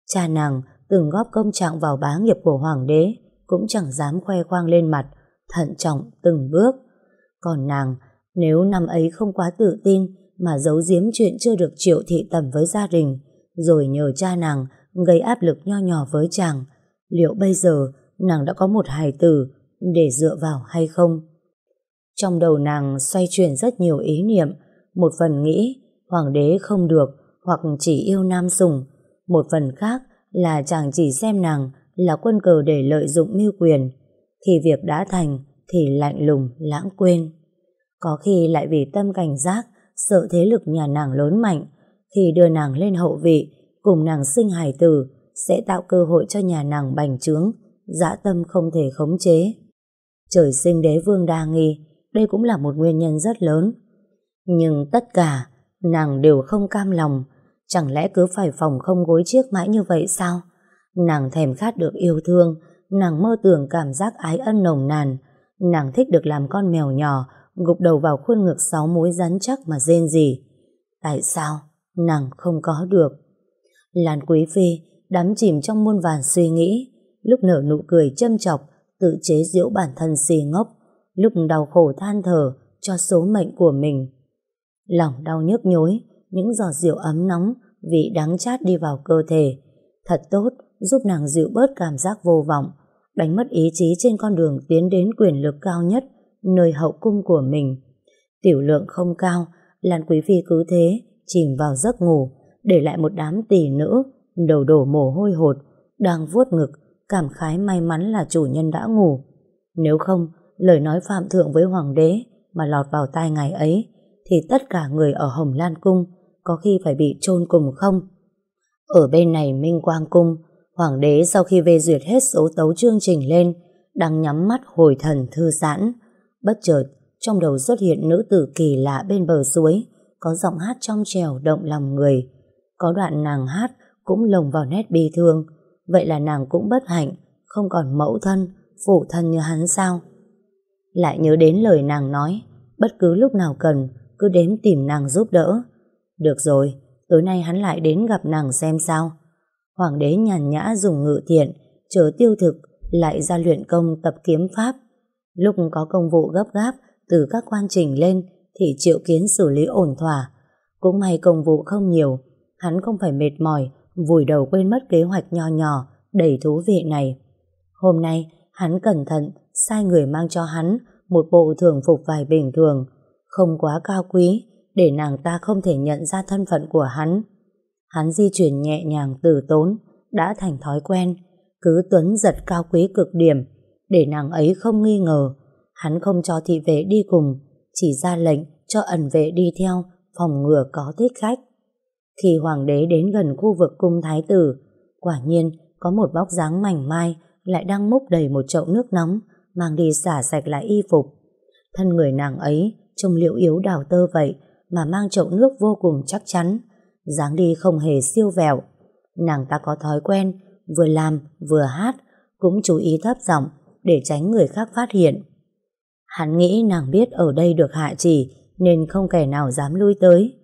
Speaker 1: Cha nàng từng góp công trạng vào bá nghiệp của hoàng đế, cũng chẳng dám khoe khoang lên mặt, thận trọng từng bước. Còn nàng, nếu năm ấy không quá tự tin mà giấu giếm chuyện chưa được triệu thị tầm với gia đình, rồi nhờ cha nàng gây áp lực nho nhỏ với chàng, liệu bây giờ nàng đã có một hài tử để dựa vào hay không? Trong đầu nàng xoay chuyển rất nhiều ý niệm, một phần nghĩ hoàng đế không được hoặc chỉ yêu nam sùng, một phần khác là chàng chỉ xem nàng là quân cờ để lợi dụng mưu quyền. thì việc đã thành thì lạnh lùng lãng quên. Có khi lại vì tâm cảnh giác, sợ thế lực nhà nàng lớn mạnh, thì đưa nàng lên hậu vị, cùng nàng sinh hài tử, sẽ tạo cơ hội cho nhà nàng bành trướng, dã tâm không thể khống chế. Trời sinh đế vương đa nghi, đây cũng là một nguyên nhân rất lớn. Nhưng tất cả, nàng đều không cam lòng, chẳng lẽ cứ phải phòng không gối chiếc mãi như vậy sao? Nàng thèm khát được yêu thương, nàng mơ tưởng cảm giác ái ân nồng nàn, nàng thích được làm con mèo nhỏ, gục đầu vào khuôn ngực sáu mối rắn chắc mà rên gì. Tại sao nàng không có được? Lan Quý Phi đắm chìm trong muôn vàn suy nghĩ, lúc nở nụ cười châm chọc, tự chế giễu bản thân xì ngốc, lúc đau khổ than thở cho số mệnh của mình. Lòng đau nhức nhối, những giọt rượu ấm nóng, vị đắng chát đi vào cơ thể. Thật tốt, giúp nàng dịu bớt cảm giác vô vọng, đánh mất ý chí trên con đường tiến đến quyền lực cao nhất, nơi hậu cung của mình. Tiểu lượng không cao, Lan Quý Phi cứ thế, chìm vào giấc ngủ, để lại một đám tỷ nữ, đầu đổ mồ hôi hột, đang vuốt ngực, cảm khái may mắn là chủ nhân đã ngủ. Nếu không, lời nói phạm thượng với hoàng đế mà lọt vào tai ngày ấy, thì tất cả người ở Hồng Lan Cung có khi phải bị chôn cùng không? Ở bên này Minh Quang Cung, Hoàng đế sau khi về duyệt hết số tấu chương trình lên, đang nhắm mắt hồi thần thư giãn. Bất chợt, trong đầu xuất hiện nữ tử kỳ lạ bên bờ suối, có giọng hát trong trèo động lòng người. Có đoạn nàng hát cũng lồng vào nét bi thương, vậy là nàng cũng bất hạnh, không còn mẫu thân, phụ thân như hắn sao. Lại nhớ đến lời nàng nói, bất cứ lúc nào cần, cứ đến tìm nàng giúp đỡ. Được rồi, tối nay hắn lại đến gặp nàng xem sao. Hoàng đế nhàn nhã dùng ngự thiện, chờ tiêu thực, lại ra luyện công tập kiếm pháp. Lúc có công vụ gấp gáp từ các quan trình lên thì triệu kiến xử lý ổn thỏa. Cũng may công vụ không nhiều, hắn không phải mệt mỏi, vùi đầu quên mất kế hoạch nho nhỏ, đầy thú vị này. Hôm nay, hắn cẩn thận, sai người mang cho hắn một bộ thường phục vải bình thường, không quá cao quý, để nàng ta không thể nhận ra thân phận của hắn. Hắn di chuyển nhẹ nhàng từ tốn, đã thành thói quen, cứ tuấn giật cao quý cực điểm, để nàng ấy không nghi ngờ. Hắn không cho thị vệ đi cùng, chỉ ra lệnh cho ẩn vệ đi theo, phòng ngừa có thích khách thì hoàng đế đến gần khu vực cung thái tử, quả nhiên có một bóc dáng mảnh mai lại đang múc đầy một chậu nước nóng, mang đi xả sạch lại y phục. Thân người nàng ấy trông liễu yếu đào tơ vậy mà mang chậu nước vô cùng chắc chắn, dáng đi không hề siêu vẹo. Nàng ta có thói quen vừa làm vừa hát, cũng chú ý thấp giọng để tránh người khác phát hiện. Hắn nghĩ nàng biết ở đây được hạ chỉ nên không kẻ nào dám lui tới.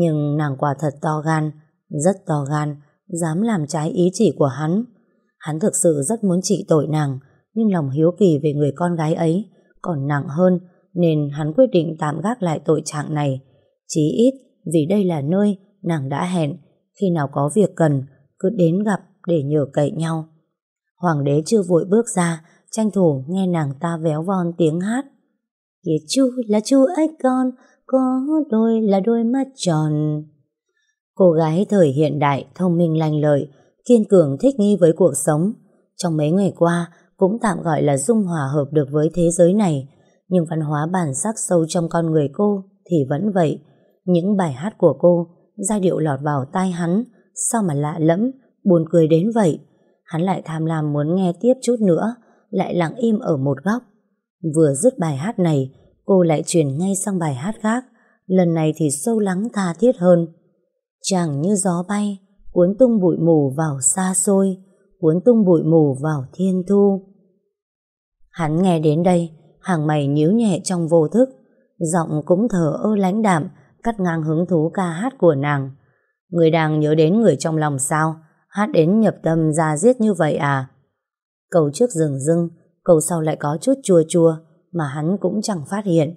Speaker 1: Nhưng nàng quả thật to gan, rất to gan, dám làm trái ý chỉ của hắn. Hắn thực sự rất muốn trị tội nàng, nhưng lòng hiếu kỳ về người con gái ấy còn nặng hơn nên hắn quyết định tạm gác lại tội trạng này. Chí ít vì đây là nơi nàng đã hẹn, khi nào có việc cần cứ đến gặp để nhờ cậy nhau. Hoàng đế chưa vội bước ra, tranh thủ nghe nàng ta véo von tiếng hát. Kìa chú là chú ếch con, có đôi là đôi mắt tròn. Cô gái thời hiện đại, thông minh lành lợi, kiên cường thích nghi với cuộc sống. Trong mấy ngày qua, cũng tạm gọi là dung hòa hợp được với thế giới này, nhưng văn hóa bản sắc sâu trong con người cô thì vẫn vậy. Những bài hát của cô, giai điệu lọt vào tai hắn, sao mà lạ lẫm, buồn cười đến vậy. Hắn lại tham lam muốn nghe tiếp chút nữa, lại lặng im ở một góc. Vừa dứt bài hát này, cô lại chuyển ngay sang bài hát khác, lần này thì sâu lắng tha thiết hơn. Chẳng như gió bay, cuốn tung bụi mù vào xa xôi, cuốn tung bụi mù vào thiên thu. Hắn nghe đến đây, hàng mày nhíu nhẹ trong vô thức, giọng cũng thở ơ lãnh đạm, cắt ngang hứng thú ca hát của nàng. Người đang nhớ đến người trong lòng sao, hát đến nhập tâm ra giết như vậy à? Câu trước rừng rưng, câu sau lại có chút chua chua, mà hắn cũng chẳng phát hiện.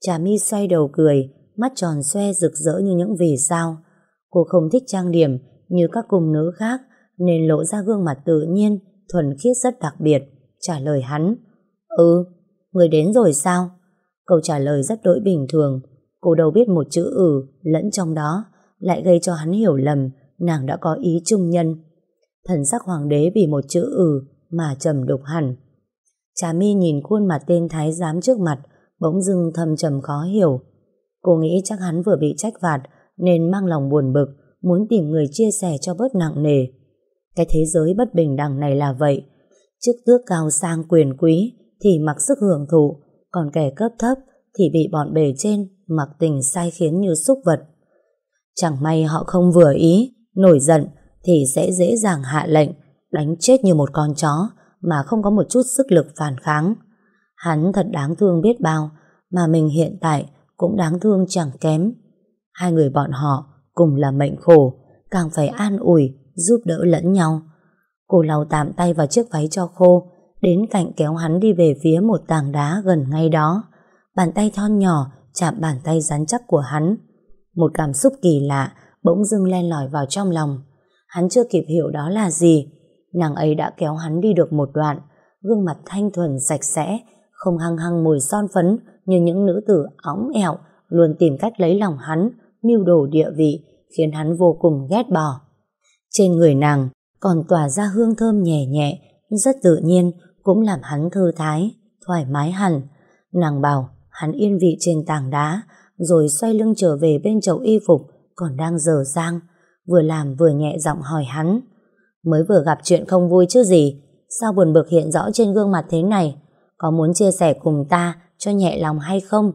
Speaker 1: Trà mi xoay đầu cười, mắt tròn xoe rực rỡ như những vì sao. Cô không thích trang điểm như các cung nữ khác, nên lộ ra gương mặt tự nhiên, thuần khiết rất đặc biệt. Trả lời hắn, Ừ, người đến rồi sao? Câu trả lời rất đỗi bình thường. Cô đâu biết một chữ ừ lẫn trong đó, lại gây cho hắn hiểu lầm nàng đã có ý trung nhân. Thần sắc hoàng đế vì một chữ ừ mà trầm đục hẳn. Trà mi nhìn khuôn mặt tên thái giám trước mặt, bỗng dưng thầm trầm khó hiểu. Cô nghĩ chắc hắn vừa bị trách phạt nên mang lòng buồn bực, muốn tìm người chia sẻ cho bớt nặng nề. Cái thế giới bất bình đẳng này là vậy. Chức tước cao sang quyền quý thì mặc sức hưởng thụ, còn kẻ cấp thấp thì bị bọn bề trên mặc tình sai khiến như xúc vật. Chẳng may họ không vừa ý, nổi giận thì sẽ dễ dàng hạ lệnh, đánh chết như một con chó mà không có một chút sức lực phản kháng. Hắn thật đáng thương biết bao, mà mình hiện tại cũng đáng thương chẳng kém. Hai người bọn họ cùng là mệnh khổ, càng phải an ủi, giúp đỡ lẫn nhau. Cô lau tạm tay vào chiếc váy cho khô, đến cạnh kéo hắn đi về phía một tảng đá gần ngay đó. Bàn tay thon nhỏ chạm bàn tay rắn chắc của hắn. Một cảm xúc kỳ lạ bỗng dưng len lỏi vào trong lòng. Hắn chưa kịp hiểu đó là gì. Nàng ấy đã kéo hắn đi được một đoạn, gương mặt thanh thuần sạch sẽ, không hăng hăng mùi son phấn như những nữ tử óng ẹo luôn tìm cách lấy lòng hắn, mưu đồ địa vị, khiến hắn vô cùng ghét bỏ. Trên người nàng còn tỏa ra hương thơm nhẹ nhẹ, rất tự nhiên, cũng làm hắn thư thái, thoải mái hẳn. Nàng bảo hắn yên vị trên tảng đá, rồi xoay lưng trở về bên chậu y phục còn đang dở dang, vừa làm vừa nhẹ giọng hỏi hắn. Mới vừa gặp chuyện không vui chứ gì, sao buồn bực hiện rõ trên gương mặt thế này? Có muốn chia sẻ cùng ta cho nhẹ lòng hay không?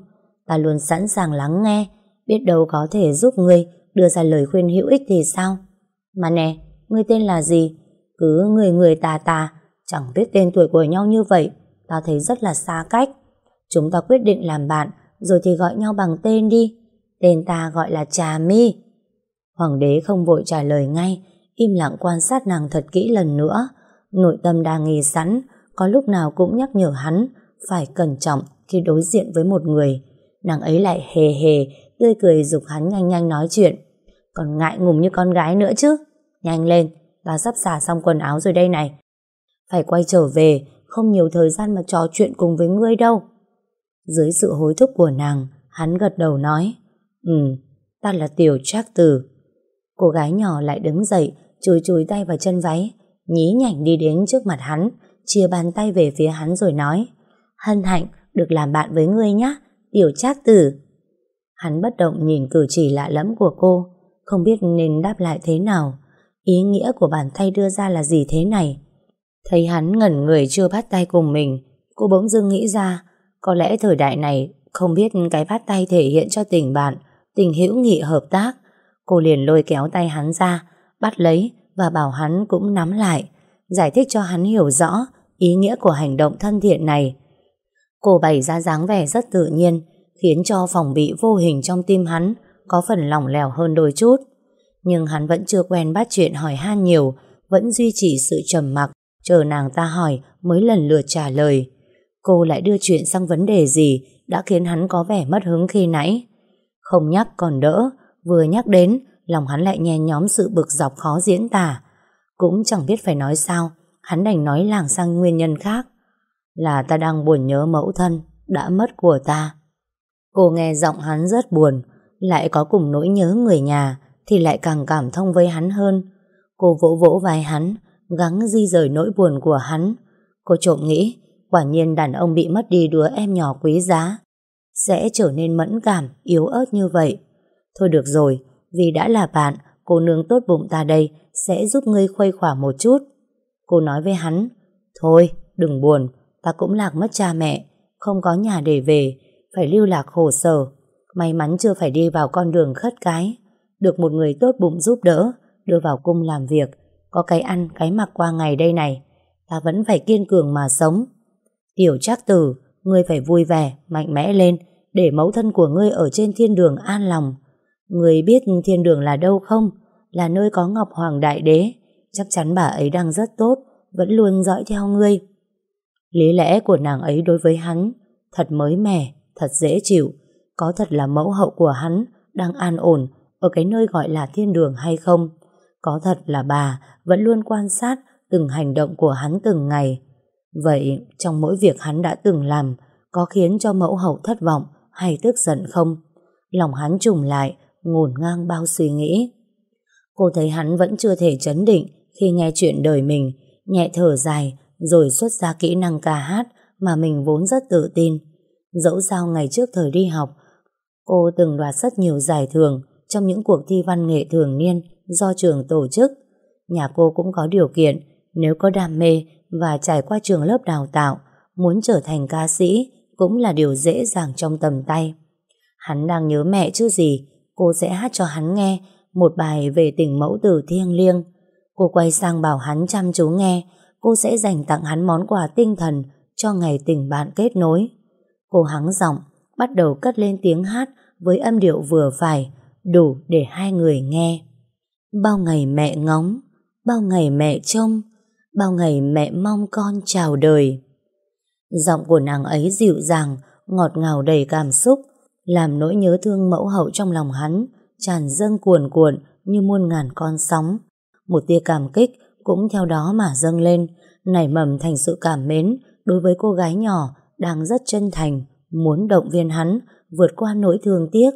Speaker 1: Ta luôn sẵn sàng lắng nghe, biết đâu có thể giúp ngươi đưa ra lời khuyên hữu ích thì sao? Mà nè, ngươi tên là gì? Cứ người người tà tà, chẳng biết tên tuổi của nhau như vậy, ta thấy rất là xa cách. Chúng ta quyết định làm bạn, rồi thì gọi nhau bằng tên đi. Tên ta gọi là Trà Mi. Hoàng đế không vội trả lời ngay, im lặng quan sát nàng thật kỹ lần nữa. Nội tâm đang nghi sẵn, có lúc nào cũng nhắc nhở hắn phải cẩn trọng khi đối diện với một người. Nàng ấy lại hề hề, tươi cười dục hắn nhanh nhanh nói chuyện. Còn ngại ngùng như con gái nữa chứ. Nhanh lên, ta sắp xả xong quần áo rồi đây này. Phải quay trở về, không nhiều thời gian mà trò chuyện cùng với ngươi đâu. Dưới sự hối thúc của nàng, hắn gật đầu nói, Ừ, ta là tiểu trác tử. Cô gái nhỏ lại đứng dậy, chùi chùi tay vào chân váy, nhí nhảnh đi đến trước mặt hắn, chia bàn tay về phía hắn rồi nói, hân hạnh được làm bạn với ngươi nhé, tiểu trác tử. Hắn bất động nhìn cử chỉ lạ lẫm của cô, không biết nên đáp lại thế nào. Ý nghĩa của bàn tay đưa ra là gì thế này? Thấy hắn ngẩn người chưa bắt tay cùng mình, cô bỗng dưng nghĩ ra, có lẽ thời đại này không biết cái bắt tay thể hiện cho tình bạn, tình hữu nghị hợp tác. Cô liền lôi kéo tay hắn ra, bắt lấy và bảo hắn cũng nắm lại, giải thích cho hắn hiểu rõ ý nghĩa của hành động thân thiện này. Cô bày ra dáng vẻ rất tự nhiên, khiến cho phòng bị vô hình trong tim hắn có phần lỏng lẻo hơn đôi chút. Nhưng hắn vẫn chưa quen bắt chuyện hỏi han nhiều, vẫn duy trì sự trầm mặc, chờ nàng ta hỏi mới lần lượt trả lời. Cô lại đưa chuyện sang vấn đề gì đã khiến hắn có vẻ mất hứng khi nãy. Không nhắc còn đỡ, vừa nhắc đến, lòng hắn lại nhen nhóm sự bực dọc khó diễn tả. Cũng chẳng biết phải nói sao, hắn đành nói làng sang nguyên nhân khác. Là ta đang buồn nhớ mẫu thân, đã mất của ta. Cô nghe giọng hắn rất buồn, lại có cùng nỗi nhớ người nhà, thì lại càng cảm thông với hắn hơn. Cô vỗ vỗ vai hắn, gắng di rời nỗi buồn của hắn. Cô trộm nghĩ, quả nhiên đàn ông bị mất đi đứa em nhỏ quý giá, sẽ trở nên mẫn cảm, yếu ớt như vậy. Thôi được rồi, vì đã là bạn, cô nương tốt bụng ta đây sẽ giúp ngươi khuây khỏa một chút. Cô nói với hắn, thôi, đừng buồn, ta cũng lạc mất cha mẹ, không có nhà để về, phải lưu lạc khổ sở. May mắn chưa phải đi vào con đường khất cái, được một người tốt bụng giúp đỡ, đưa vào cung làm việc, có cái ăn, cái mặc qua ngày đây này. Ta vẫn phải kiên cường mà sống. Tiểu trác tử, ngươi phải vui vẻ, mạnh mẽ lên, để mẫu thân của ngươi ở trên thiên đường an lòng người biết thiên đường là đâu không? Là nơi có Ngọc Hoàng Đại Đế. Chắc chắn bà ấy đang rất tốt, vẫn luôn dõi theo ngươi. Lý lẽ của nàng ấy đối với hắn thật mới mẻ, thật dễ chịu. Có thật là mẫu hậu của hắn đang an ổn ở cái nơi gọi là thiên đường hay không? Có thật là bà vẫn luôn quan sát từng hành động của hắn từng ngày. Vậy trong mỗi việc hắn đã từng làm có khiến cho mẫu hậu thất vọng hay tức giận không? Lòng hắn trùng lại, ngổn ngang bao suy nghĩ. Cô thấy hắn vẫn chưa thể chấn định khi nghe chuyện đời mình, nhẹ thở dài rồi xuất ra kỹ năng ca hát mà mình vốn rất tự tin. Dẫu sao ngày trước thời đi học, cô từng đoạt rất nhiều giải thưởng trong những cuộc thi văn nghệ thường niên do trường tổ chức. Nhà cô cũng có điều kiện, nếu có đam mê và trải qua trường lớp đào tạo, muốn trở thành ca sĩ cũng là điều dễ dàng trong tầm tay. Hắn đang nhớ mẹ chứ gì, cô sẽ hát cho hắn nghe một bài về tình mẫu tử thiêng liêng. Cô quay sang bảo hắn chăm chú nghe, cô sẽ dành tặng hắn món quà tinh thần cho ngày tình bạn kết nối. Cô hắng giọng, bắt đầu cất lên tiếng hát với âm điệu vừa phải, đủ để hai người nghe. Bao ngày mẹ ngóng, bao ngày mẹ trông, bao ngày mẹ mong con chào đời. Giọng của nàng ấy dịu dàng, ngọt ngào đầy cảm xúc, làm nỗi nhớ thương mẫu hậu trong lòng hắn tràn dâng cuồn cuộn như muôn ngàn con sóng. Một tia cảm kích cũng theo đó mà dâng lên, nảy mầm thành sự cảm mến đối với cô gái nhỏ đang rất chân thành, muốn động viên hắn vượt qua nỗi thương tiếc.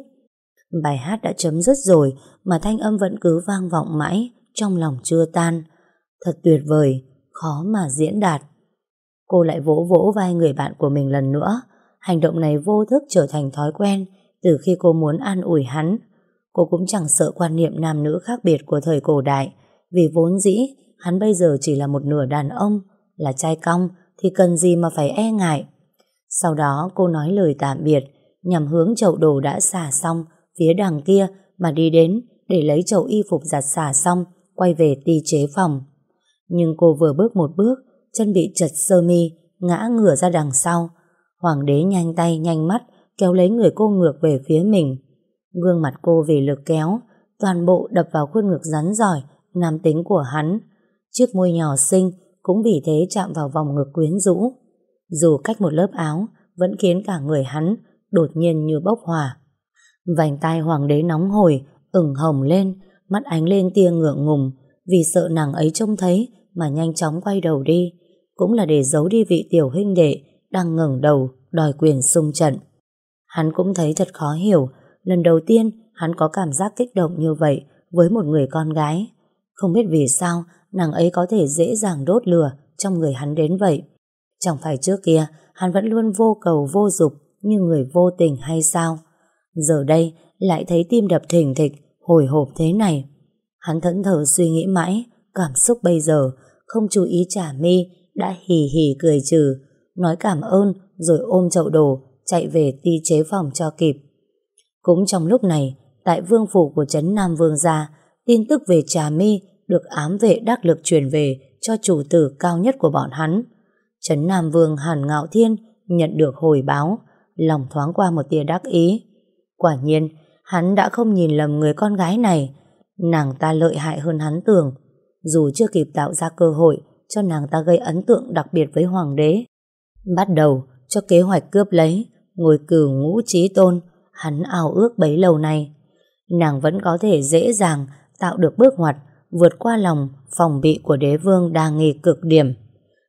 Speaker 1: Bài hát đã chấm dứt rồi mà thanh âm vẫn cứ vang vọng mãi, trong lòng chưa tan. Thật tuyệt vời, khó mà diễn đạt. Cô lại vỗ vỗ vai người bạn của mình lần nữa. Hành động này vô thức trở thành thói quen từ khi cô muốn an ủi hắn. Cô cũng chẳng sợ quan niệm nam nữ khác biệt của thời cổ đại vì vốn dĩ hắn bây giờ chỉ là một nửa đàn ông là trai cong thì cần gì mà phải e ngại. Sau đó cô nói lời tạm biệt nhằm hướng chậu đồ đã xả xong phía đằng kia mà đi đến để lấy chậu y phục giặt xả xong quay về ti chế phòng. Nhưng cô vừa bước một bước chân bị chật sơ mi, ngã ngửa ra đằng sau. Hoàng đế nhanh tay nhanh mắt kéo lấy người cô ngược về phía mình. Gương mặt cô vì lực kéo, toàn bộ đập vào khuôn ngực rắn giỏi, nam tính của hắn. Chiếc môi nhỏ xinh cũng vì thế chạm vào vòng ngực quyến rũ. Dù cách một lớp áo, vẫn khiến cả người hắn đột nhiên như bốc hỏa. Vành tai hoàng đế nóng hổi, ửng hồng lên, mắt ánh lên tia ngượng ngùng, vì sợ nàng ấy trông thấy mà nhanh chóng quay đầu đi, cũng là để giấu đi vị tiểu huynh đệ đang ngẩng đầu đòi quyền xung trận. Hắn cũng thấy thật khó hiểu, lần đầu tiên hắn có cảm giác kích động như vậy với một người con gái. Không biết vì sao nàng ấy có thể dễ dàng đốt lửa trong người hắn đến vậy. Chẳng phải trước kia hắn vẫn luôn vô cầu vô dục như người vô tình hay sao? Giờ đây lại thấy tim đập thình thịch, hồi hộp thế này. Hắn thẫn thờ suy nghĩ mãi, cảm xúc bây giờ không chú ý trả mi đã hì hì cười trừ, nói cảm ơn rồi ôm chậu đồ chạy về ti chế phòng cho kịp. Cũng trong lúc này, tại vương phủ của Trấn Nam Vương gia, tin tức về Trà Mi được ám vệ đắc lực truyền về cho chủ tử cao nhất của bọn hắn. Trấn Nam Vương Hàn Ngạo Thiên nhận được hồi báo, lòng thoáng qua một tia đắc ý. Quả nhiên, hắn đã không nhìn lầm người con gái này. Nàng ta lợi hại hơn hắn tưởng. Dù chưa kịp tạo ra cơ hội cho nàng ta gây ấn tượng đặc biệt với hoàng đế. Bắt đầu cho kế hoạch cướp lấy, ngồi cử ngũ trí tôn, hắn ao ước bấy lâu nay. Nàng vẫn có thể dễ dàng tạo được bước ngoặt vượt qua lòng phòng bị của đế vương đa nghi cực điểm.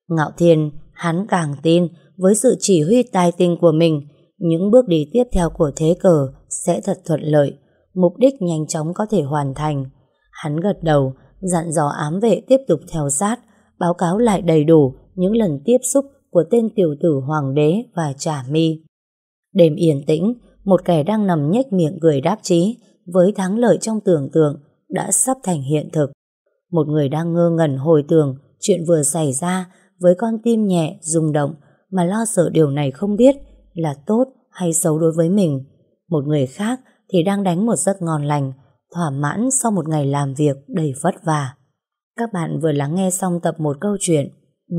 Speaker 1: Ngạo Thiên, hắn càng tin với sự chỉ huy tài tinh của mình, những bước đi tiếp theo của thế cờ sẽ thật thuận lợi, mục đích nhanh chóng có thể hoàn thành. Hắn gật đầu, dặn dò ám vệ tiếp tục theo sát, báo cáo lại đầy đủ những lần tiếp xúc của tên tiểu tử hoàng đế và trả mi. Đêm yên tĩnh, một kẻ đang nằm nhếch miệng cười đáp chí với thắng lợi trong tưởng tượng đã sắp thành hiện thực. Một người đang ngơ ngẩn hồi tưởng chuyện vừa xảy ra với con tim nhẹ, rung động mà lo sợ điều này không biết là tốt hay xấu đối với mình. Một người khác thì đang đánh một giấc ngon lành, thỏa mãn sau một ngày làm việc đầy vất vả. Các bạn vừa lắng nghe xong tập một câu chuyện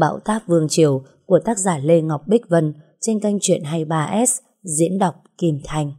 Speaker 1: Bão táp Vương Triều của tác giả Lê Ngọc Bích Vân trên kênh Chuyện 23S diễn đọc Kim Thành.